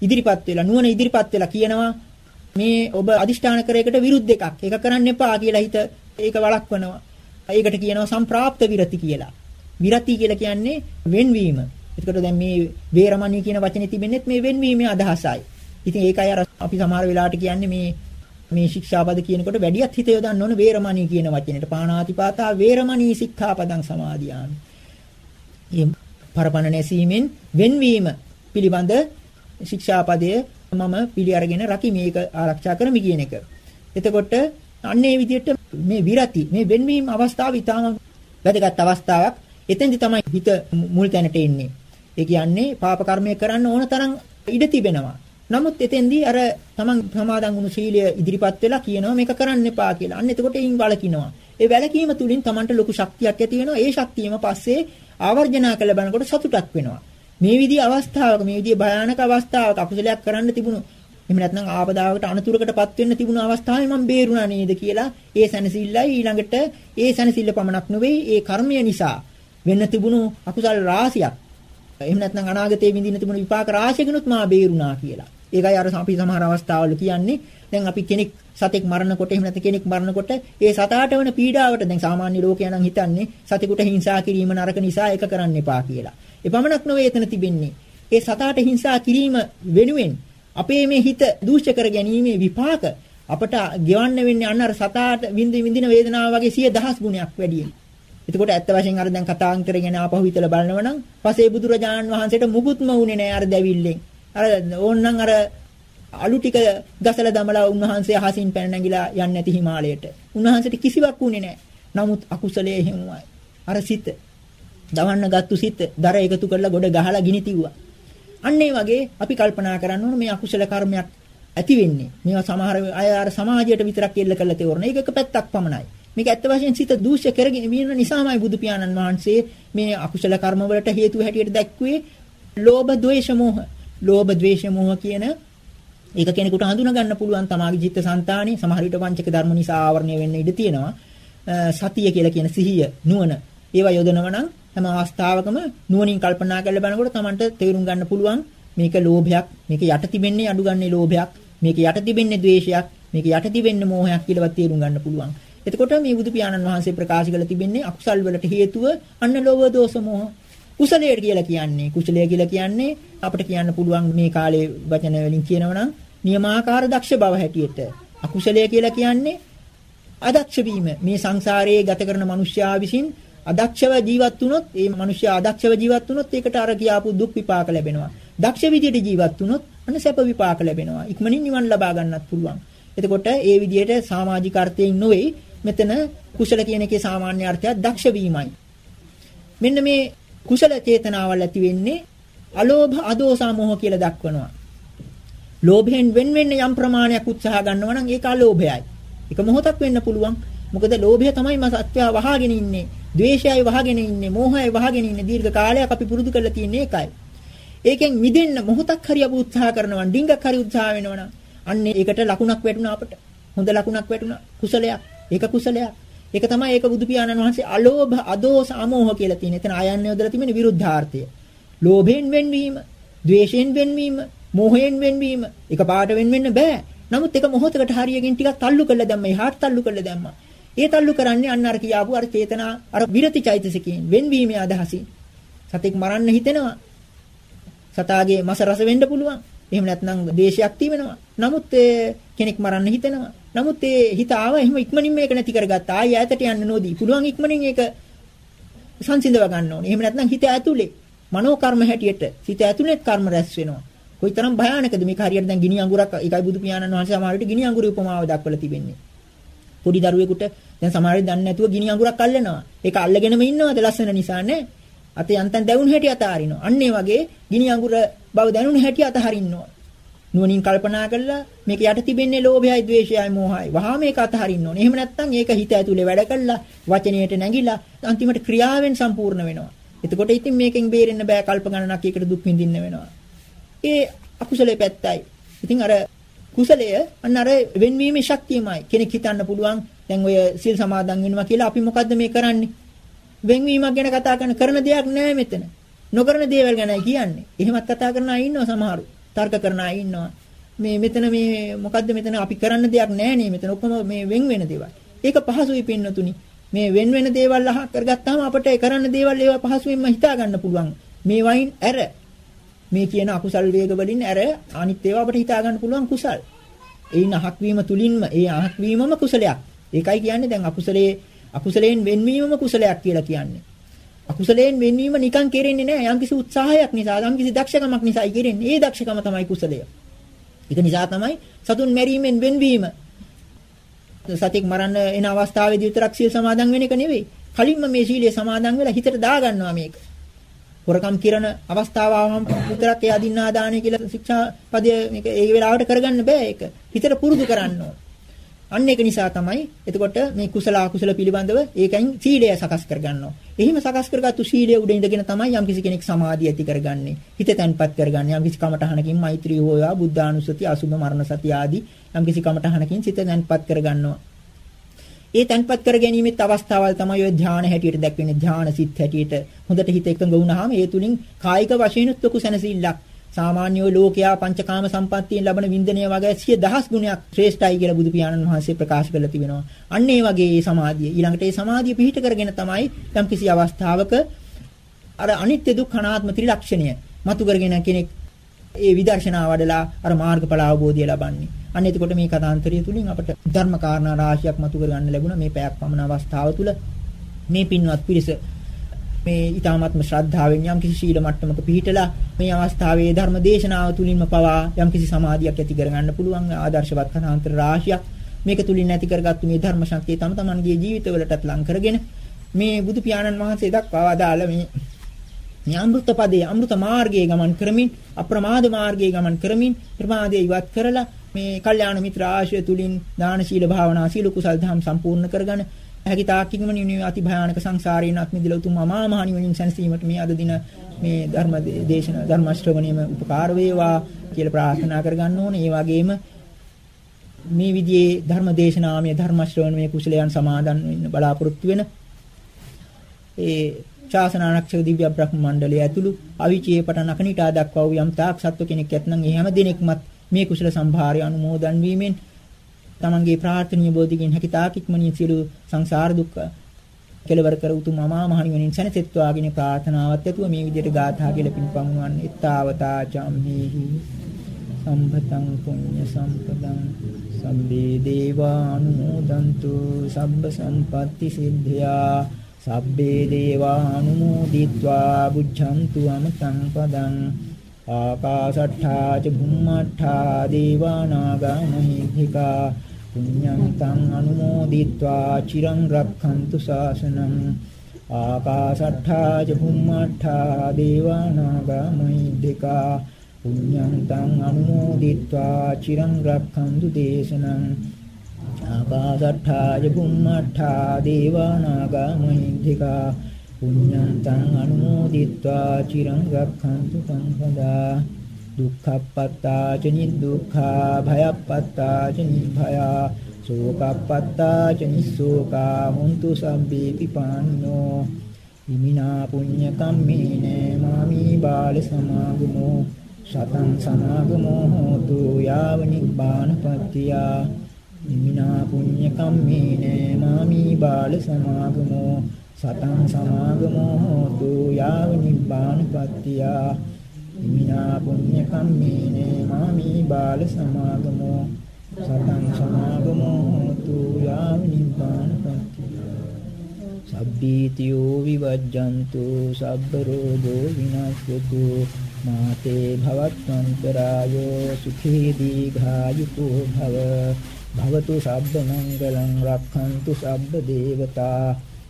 ඉදිරිපත් වෙලා නුවණ ඉදිරිපත් වෙලා කියනවා මේ ඔබ අදිෂ්ඨාන කරේකට විරුද්ධ එකක්. ඒක කරන්න එපා කියලා හිත ඒක වළක්වනවා. ඒකට කියනවා සම්ප්‍රාප්ත විරති කියලා. විරති කියලා කියන්නේ වෙන්වීම. එතකොට දැන් මේ වේරමණී කියන වචනේ තිබෙන්නේත් මේ වෙන්වීමේ අදහසයි. ඉතින් ඒකයි අර අපි සමහර වෙලාවට කියන්නේ මේ මේ ශික්ෂාපද කියනකොට වැඩියත් හිත යොදන්න ඕන වේරමණී කියන වචනෙට. පාණාතිපාතා වේරමණී සික්ඛාපදං සමාදියාමි. මේ පරපණ නැසීමෙන් වෙන්වීම පිළිබඳ ශික්ෂාපදය මම පිළි අරගෙන රකි මේක ආරක්ෂා කරමි කියන එක. එතකොට අන්නේ විදිහට මේ විරති මේ වෙන්වීම අවස්ථාව ඊටාම වැදගත් අවස්ථාවක්. එතෙන්දි තමයි හිත මුල් තැනට එන්නේ. ඒ කියන්නේ පාප කර්මය කරන්න ඕන තරම් ඉඩ තිබෙනවා. නමුත් එතෙන්දී අර තමන් සමාදන් වුණු ශීලය ඉදිරිපත් වෙලා කියනවා මේක කරන්න එපා කියලා. අන්න එතකොට එයින් වළකිනවා. ඒ වැළකීම තුලින් Tamanට ලොකු ශක්තියක් ඇති වෙනවා. ඒ ශක්තියම පස්සේ ආවර්ජනා කළ බලනකොට සතුටක් වෙනවා. මේ විදිහේ අවස්ථාවක මේ විදිහේ භයානක අවස්ථාවක අකුසලයක් කරන්න තිබුණු එහෙම නැත්නම් ආපදාවකට අනතුරකටපත් වෙන්න තිබුණු අවස්ථාවේ මම බේරුණා නේද කියලා ඒ සැනසෙල්ලයි ඊළඟට ඒ සැනසෙල්ල පමණක් නෙවෙයි ඒ කර්මය නිසා වෙන්න තිබුණු අකුසල් රාශියක් එහෙම නැත්නම් අනාගතයේ විඳින්න තිබුණු විපාක රාශියකිනුත් මා බේරුණා කියලා. ඒකයි අර අපි සමහර අවස්ථාවල කියන්නේ දැන් අපි කෙනෙක් සතෙක් මරනකොට එහෙම නැත්නම් කෙනෙක් මරනකොට ඒ සතාට වෙන පීඩාවට දැන් සාමාන්‍ය ලෝකයා නම් හිතන්නේ සතෙකුට හිංසා කිරීම නරක නිසා ඒක කරන්න එපා කියලා. එපමණක් නොවේ එතන තිබෙන්නේ. ඒ සතාට හිංසා කිරීම වෙනුවෙන් අපේ මේ හිත දූෂ්‍ය කර ගැනීමේ විපාක අපට ගෙවන්න වෙන්නේ අන්න අර සතාට විඳ විඳින වේදනාව වගේ සිය දහස් ගුණයක් වැඩියෙන්. එතකොට ඇත්ත වශයෙන් අර දැන් කතාන්තරය ගැන ආපහු හිතලා බලනවා නම් පසේ බුදුරජාණන් වහන්සේට මුකුත්ම වුණේ නැහැ අර දැවිල්ලෙන්. අර ඕන්නම් අර අලු ටික ගසලා දමලා උන්වහන්සේ අහසින් පැන නැගිලා යන්නේ නැති හිමාලයට. උන්වහන්සේට කිසිවක් වුණේ නැහැ. නමුත් අකුසලයේ හිමුවයි. අර සිත දවන්න ගත්තු සිත දර එකතු කරලා ගොඩ ගහලා ගිනි තිව්වා. අන්න ඒ වගේ අපි කල්පනා කරන්න ඕන මේ අකුසල කර්මයක් ඇති වෙන්නේ. මේවා සමහර අය අර සමාජයට විතරක් එල්ල කරලා තේරෙන. ඒක එක පැත්තක් පමණයි. මේක ඇත්ත වශයෙන් සිත දූෂ්‍ය කරගෙන වින නිසාමයි බුදු පියාණන් වහන්සේ මේ අකුසල කර්ම වලට හේතු හැටියට දැක්ුවේ ලෝභ ද්වේෂ මෝහ. ලෝභ ද්වේෂ මෝහ කියන ඒක කෙනෙකුට හඳුනා ගන්න පුළුවන් තමාගේ චිත්ත સંතාණි සමහර විට පංචක ධර්ම නිසා ආවරණය වෙන්න ඉඩ තියෙනවා. සතිය කියලා කියන සිහිය නුවණ ඒවා යොදනවා නම් හැම අවස්ථාවකම නුවණින් කල්පනා කරලා බලනකොට Tamanට තේරුම් ගන්න පුළුවන් මේක ලෝභයක් මේක යට තිබෙන්නේ අඩු ගන්නේ ලෝභයක් මේක යට තිබෙන්නේ ද්වේෂයක් මේක යට තිබෙන්නේ මෝහයක් කියලාවත් තේරුම් ගන්න පුළුවන්. එතකොට මේ බුදු පියාණන් වහන්සේ ප්‍රකාශ කළ තිබෙන්නේ අකුසල් වලට හේතුව අන්න ලෝභ දෝෂ මෝහ. කුසලයට කියලා කියන්නේ කුසලය කියලා කියන්නේ අපිට කියන්න පුළුවන් මේ කාලේ වචන වලින් කියනවනම් නියමාකාර දක්ෂ බව හැටියට. අකුසලය කියලා කියන්නේ අදක්ෂ වීම. මේ සංසාරයේ ගත කරන මිනිස්යා විසින් අදක්ෂව ජීවත් වුණොත් ඒ මිනිස්සයා අදක්ෂව ජීවත් වුණොත් ඒකට අර කියාපු දුක් විපාක ලැබෙනවා. දක්ෂ විදියට ජීවත් වුණොත් අන්න සැප විපාක ලැබෙනවා. ඉක්මනින් නිවන් ලබා ගන්නත් පුළුවන්. එතකොට ඒ විදියට සමාජික අර්ථයෙන් නොවේ මෙතන කුසල කියන එකේ සාමාන්‍ය අර්ථය දක්ෂ වීමයි. මෙන්න මේ කුසල චේතනාවල් ඇති වෙන්නේ අලෝභ අදෝසා මොහ කියලා දක්වනවා. ලෝභයෙන් වෙන් වෙන්න යම් ප්‍රමාණයක් උත්සාහ ගන්නවා නම් ඒක අලෝභයයි. ඒක මොහොතක් වෙන්න පුළුවන්. මොකද ලෝභය තමයි මම සත්‍යය වහගෙන ඉන්නේ. ද්වේෂයයි වහගෙන ඉන්නේ, මෝහයයි වහගෙන ඉන්නේ දීර්ඝ කාලයක් අපි පුරුදු කරලා තියෙන එකයි. ඒකෙන් මිදෙන්න මොහොතක් හරි අපි උත්සාහ කරනවා, ඩිංගක් හරි උත්සාහ වෙනවා අන්න ඒකට ලකුණක් වැටුණා අපට. හොඳ ලකුණක් වැටුණා. කුසලයක්. ඒක කුසලයක්. ඒක තමයි ඒක බුදු පියාණන් වහන්සේ අලෝභ, අදෝස, අමෝහ කියලා තියෙන. එතන ආයන්නේ යොදලා තිබෙන විරුද්ධාර්ථය. ලෝභයෙන් වෙන්වීම, ද්වේෂයෙන් වෙන්වීම, මෝහයෙන් වෙන්වීම. එක පාට වෙන් වෙන්න බෑ. නමුත් එක මොහොතකට හරියකින් ටිකක් තල්ලු කරලා දැම්මා. එහාට තල්ලු කරලා දැම්මා. ඒ තල්ලු කරන්නේ අන්න අර කියාපු අර චේතනා අර විරති චෛතසිකයෙන් වෙන්වීමේ අදහසින්. සතෙක් මරන්න හිතෙනවා. සතාගේ මස රස වෙන්න පුළුවන්. එහෙම නැත්නම් දේශයක් තියෙනවා. නමුත් කෙනෙක් මරන්න හිතෙනවා. නමුත් ඒ හිත ආව එහෙම ඉක්මනින් මේක නැති කරගත්තා. ආයෙ ඈතට යන්න නොදී. පුළුවන් ඉක්මනින් ඒක සංසිඳව ගන්න ඕනේ. එහෙම නැත්නම් හිත ඇතුලේ මනෝ කර්ම හැටියට හිත ඇතුලේත් කර්ම රැස් වෙනවා. කොයිතරම් භයානකද මේක හරියට දැන් ගිනි අඟුරක් ඒකයි බුදු පියාණන් වහන්සේ සමහර විට ගිනි අඟුරේ උපමාව දක්වලා තිබෙන්නේ. පොඩි දරුවෙකුට දැන් සමහර වෙලාවට දන්නේ නැතුව ගිනි අඟුරක් අල්ලනවා. ඒක අල්ලගෙනම ඉන්නවද ලස්සන නිසා නේ? අතේ යන්තම් දැවුණු හැටි අතාරිනවා. අන්න ඒ වගේ ගිනි අඟුර බව දැනුණු හැටි අතහරින්නවා. නුවණින් කල්පනා කරලා මේක යට තිබෙන්නේ ලෝභයයි, ද්වේෂයයි, මෝහයයි. වහා මේක අතහරින්න ඕනේ. එහෙම නැත්නම් ඒක හිත ඇතුලේ වැඩ කළා, වචනයට නැගිලා අන්තිමට ක්‍රියාවෙන් සම්පූර්ණ වෙනවා. එතකොට ඉතින් මේකෙන් බේරෙන්න බෑ කල්ප ගණනක් ඒකට දුක් විඳින්න වෙනවා. ඒ අකුසලයේ පැත්තයි. ඉතින් අර කුසලය අන්න අර වෙන්වීමේ ශක්තියමයි. කෙනෙක් හිතන්න පුළුවන් දැන් ඔය සිල් සමාදන් වෙනවා කියලා අපි මොකද්ද මේ කරන්නේ? වෙන්වීමක් ගැන කතා කරන කරන දෙයක් නෑ මෙතන. නොකරන දේවල් ගැනයි කියන්නේ. එහෙමත් කතා කරන අය ඉන්නවා සමහරු. තර්ක කරන අය ඉන්නවා. මේ මෙතන මේ මොකද්ද මෙතන අපි කරන්න දෙයක් නෑ නේ මෙතන ඔක්කොම මේ වෙන් වෙන දේවල්. ඒක පහසුයි පින්නතුනි. මේ වෙන් වෙන දේවල් අහ කරගත්තාම අපිට කරන්න දේවල් ඒවා පහසුවෙන්ම හිතා ගන්න පුළුවන්. මේ වයින් ඇර මේ කියන අකුසල් වේග වලින් ඇර අනිත් ඒවා අපිට හිතා ගන්න පුළුවන් කුසල්. ඒින් අහක් වීම තුලින්ම ඒ අහක් වීමම කුසලයක්. ඒකයි කියන්නේ දැන් අකුසලයේ අකුසලයෙන් වෙන්වීමම කුසලයක් කියලා කියන්නේ. අකුසලයෙන් වෙන්වීම නිකන් කෙරෙන්නේ නැහැ. යම්කිසි උත්සාහයක් නිසා, යම්කිසි දක්ෂකමක් නිසායි කෙරෙන්නේ. ඒ දක්ෂකම තමයි කුසලය. ඒක නිසා තමයි සතුන් මැරීමෙන් වෙන්වීම. සතෙක් මරන්න එන අවස්ථාවේදී විතරක් සීල් සමාදන් වෙන එක නෙවෙයි. කලින්ම මේ සීලය සමාදන් වෙලා හිතට දාගන්නවා මේක. හොරකම් කිරන අවස්ථාව ආවම විතරක් එයා දින්නා දාණය කියලා ශික්ෂා පදය මේක ඒ වෙලාවට කරගන්න බෑ ඒක. හිතට පුරුදු කරන්න ඕන. අන්න ඒක නිසා තමයි එතකොට මේ කුසල අකුසල පිළිබඳව ඒකෙන් සීලය සකස් කරගන්නවා. එහිම සකස් කරගත්තු සීලය උඩ ඉඳගෙන තමයි යම්කිසි කෙනෙක් සමාධිය ඇති කරගන්නේ. හිත තැන්පත් කරගන්නේ. යම්කිසි කමඨහනකින් මෛත්‍රී හෝයා බුද්ධානුස්සති අසුභ මරණ සති ආදී යම්කිසි කමඨහනකින් සිත තැන්පත් කරගන්නවා. ඒ තැන්පත් කර ගැනීමෙත් අවස්ථාවල් තමයි ඔය ධානය හැටියට දැක්වෙන්නේ ධාන සිත් හැටියට හොඳට හිත එකඟ වුණාම ඒ තුලින් කායික වශයෙන් උත්කු සැනසෙල්ලක් සාමාන්‍ය ලෝකයා පංචකාම සම්පත්තියෙන් ලබන වින්දනය වගේ සිය දහස් ගුණයක් ශ්‍රේෂ්ඨයි කියලා බුදු පියාණන් වහන්සේ ප්‍රකාශ කරලා තිබෙනවා. අන්න ඒ වගේ මේ සමාධිය ඊළඟට මේ සමාධිය පිහිට කරගෙන තමයි යම් කිසි අවස්ථාවක අර අනිත්‍ය දුක්ඛ අනාත්ම ත්‍රිලක්ෂණය මතු කරගෙන කෙනෙක් ඒ විදර්ශනා වඩලා අර මාර්ගඵල අවබෝධය ලබන්නේ. අන්න එතකොට මේ කතාන්තරය තුලින් අපට ධර්ම කාරණා රාශියක් මතු කරගන්න ලැබුණා. මේ පැයක් පමණ අවස්ථාව තුල මේ පින්වත් පිරිස මේ ඊ타මාත්ම ශ්‍රද්ධාවෙන් යම් කිසි ශීල මට්ටමක පිහිටලා මේ අවස්ථාවේ ධර්ම දේශනාව තුලින්ම පවා යම් කිසි සමාධියක් ඇති කරගන්න පුළුවන්. ආදර්ශවත් කතාන්තර රාශියක්. මේක තුලින් ඇති කරගත්තු මේ ධර්ම ශක්තිය තම තමන්ගේ ජීවිතවලටත් ලං කරගෙන මේ බුදු පියාණන් වහන්සේ දක්වා වදාළ මේ මේ අමෘත පදයේ අමෘත මාර්ගයේ ගමන් කරමින් අප්‍රමාද මාර්ගයේ ගමන් කරමින් ප්‍රමාදයේ ඉවත් කරලා මේ කල්යාණ මිත්‍ර ආශ්‍රය තුලින් දාන ශීල භාවනා සීල කුසල් ධම් සම්පූර්ණ කරගෙන හැකි තාක් ඉක්මනින් මේ අති භයානක සංසාරයෙන් අත්මිදලා උතුම් අමා මහ නිවනින් සැනසීමට මේ අද දින මේ ධර්ම දේශන ධර්ම ශ්‍රවණයම උපකාර වේවා කියලා ප්‍රාර්ථනා කරගන්න ඕනේ. ඒ වගේම මේ විදිහේ ධර්ම දේශනාමය ධර්ම ශ්‍රවණමය කුසලයන් සමාදන් වෙන්න බලාපොරොත්තු වෙන ඒ ශාසනාරක්ෂක දිව්‍ය බ්‍රහ්ම මණ්ඩලය ඇතුළු අවිචේ පටන් අකනිටා දක්වා වූ යම් තාක් සත්ව කෙනෙක් ඇතනම් ඒ හැම දිනෙකමත් මේ කුසල සම්භාරය අනුමෝදන් වීමෙන් තමන්ගේ ප්‍රාර්ථනීය බෝධිකින් හැකි තාක් ඉක්මනින් සියලු සංසාර දුක් කෙලවර කර උතුම් අමා මහ නිවනින් සැනසෙත්වාගෙන ප්‍රාර්ථනාවත් ඇතුව මේ විදිහට ගාථා කියලා පින්පමුණවන් ඊත්තාවතා චම්හිහි සම්පතං පුඤ්ඤ සම්පදං සම්බේ දේවානුමෝදන්තු සබ්බ සම්පatti සිද්ධා. සබ්බේ දේවානුමෝදිත්වා බුද්ධන්තු අමතං පදං. ආකාශට්ඨා ච බුම්මට්ඨා දේවානාගා මහිද්దికා පුඤ්ඤං තං අනුමෝදිත්වා චිරං රක්ඛන්තු ශාසනං ආකාශට්ඨා ච බුම්මට්ඨා දේවානාගා මහිද්దికා පුඤ්ඤං තං අනුමෝදිත්වා චිරං රක්ඛන්තු දේශනං ආකාශට්ඨා ච බුම්මට්ඨා දේවානාගා මහිද්దికා පුඤ්ඤන්තං අනුමෝදිත්වා චිරං රක්ඛන්තු තං සදා. දුක්ඛප්පත්තා ච නිදුක්ඛා භයප්පත්තා ච නිභයා. සෝකප්පත්තා ච නිස්සෝකා හුන්තු සම්බේ පිපාන්නෝ. ඉමිනා පුඤ්ඤ කම්මේන මාමි බාල සමාගමෝ. සතං සමාගමෝ හෝතු යාව නිබ්බානපත්තියා ඉමිනා පුඤ්ඤ කම්මේන මාමි බාල සමාගමෝ. සතං සමාගමෝ හෝතු යාව නිබ්බානපත්තියා. ඉමිනා පුඤ්ඤ කම්මේන මාමි බාල සමාගමෝ. සතං සමාගමෝ හෝතු යාව නිබ්බානපත්තියා. සබ්බීතියෝ විවජ්ජන්තු සබ්බ රෝගෝ විනාශයතු මාතේ භවත්වන්තරායෝ සුඛී දීඝායුකෝ භව. භවතු සබ්බ මංගලං රක්ඛන්තු සබ්බ දේවතා.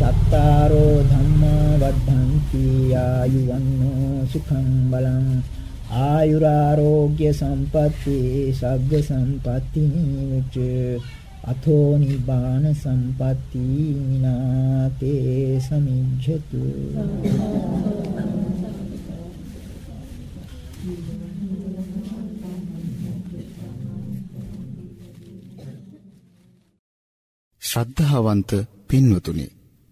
චත්තාරෝ ධම්මා වද්ධන්ති ආයුවන්නෝ සුඛං බලං. ආයුරාෝග්‍ය සම්පatti සග්ග සම්පatti නිච්ච. අතෝ නිබාන සම්පatti විනාතේ සමිජ්ජතු. ශ්‍රද්ධාවන්ත පින්වතුනි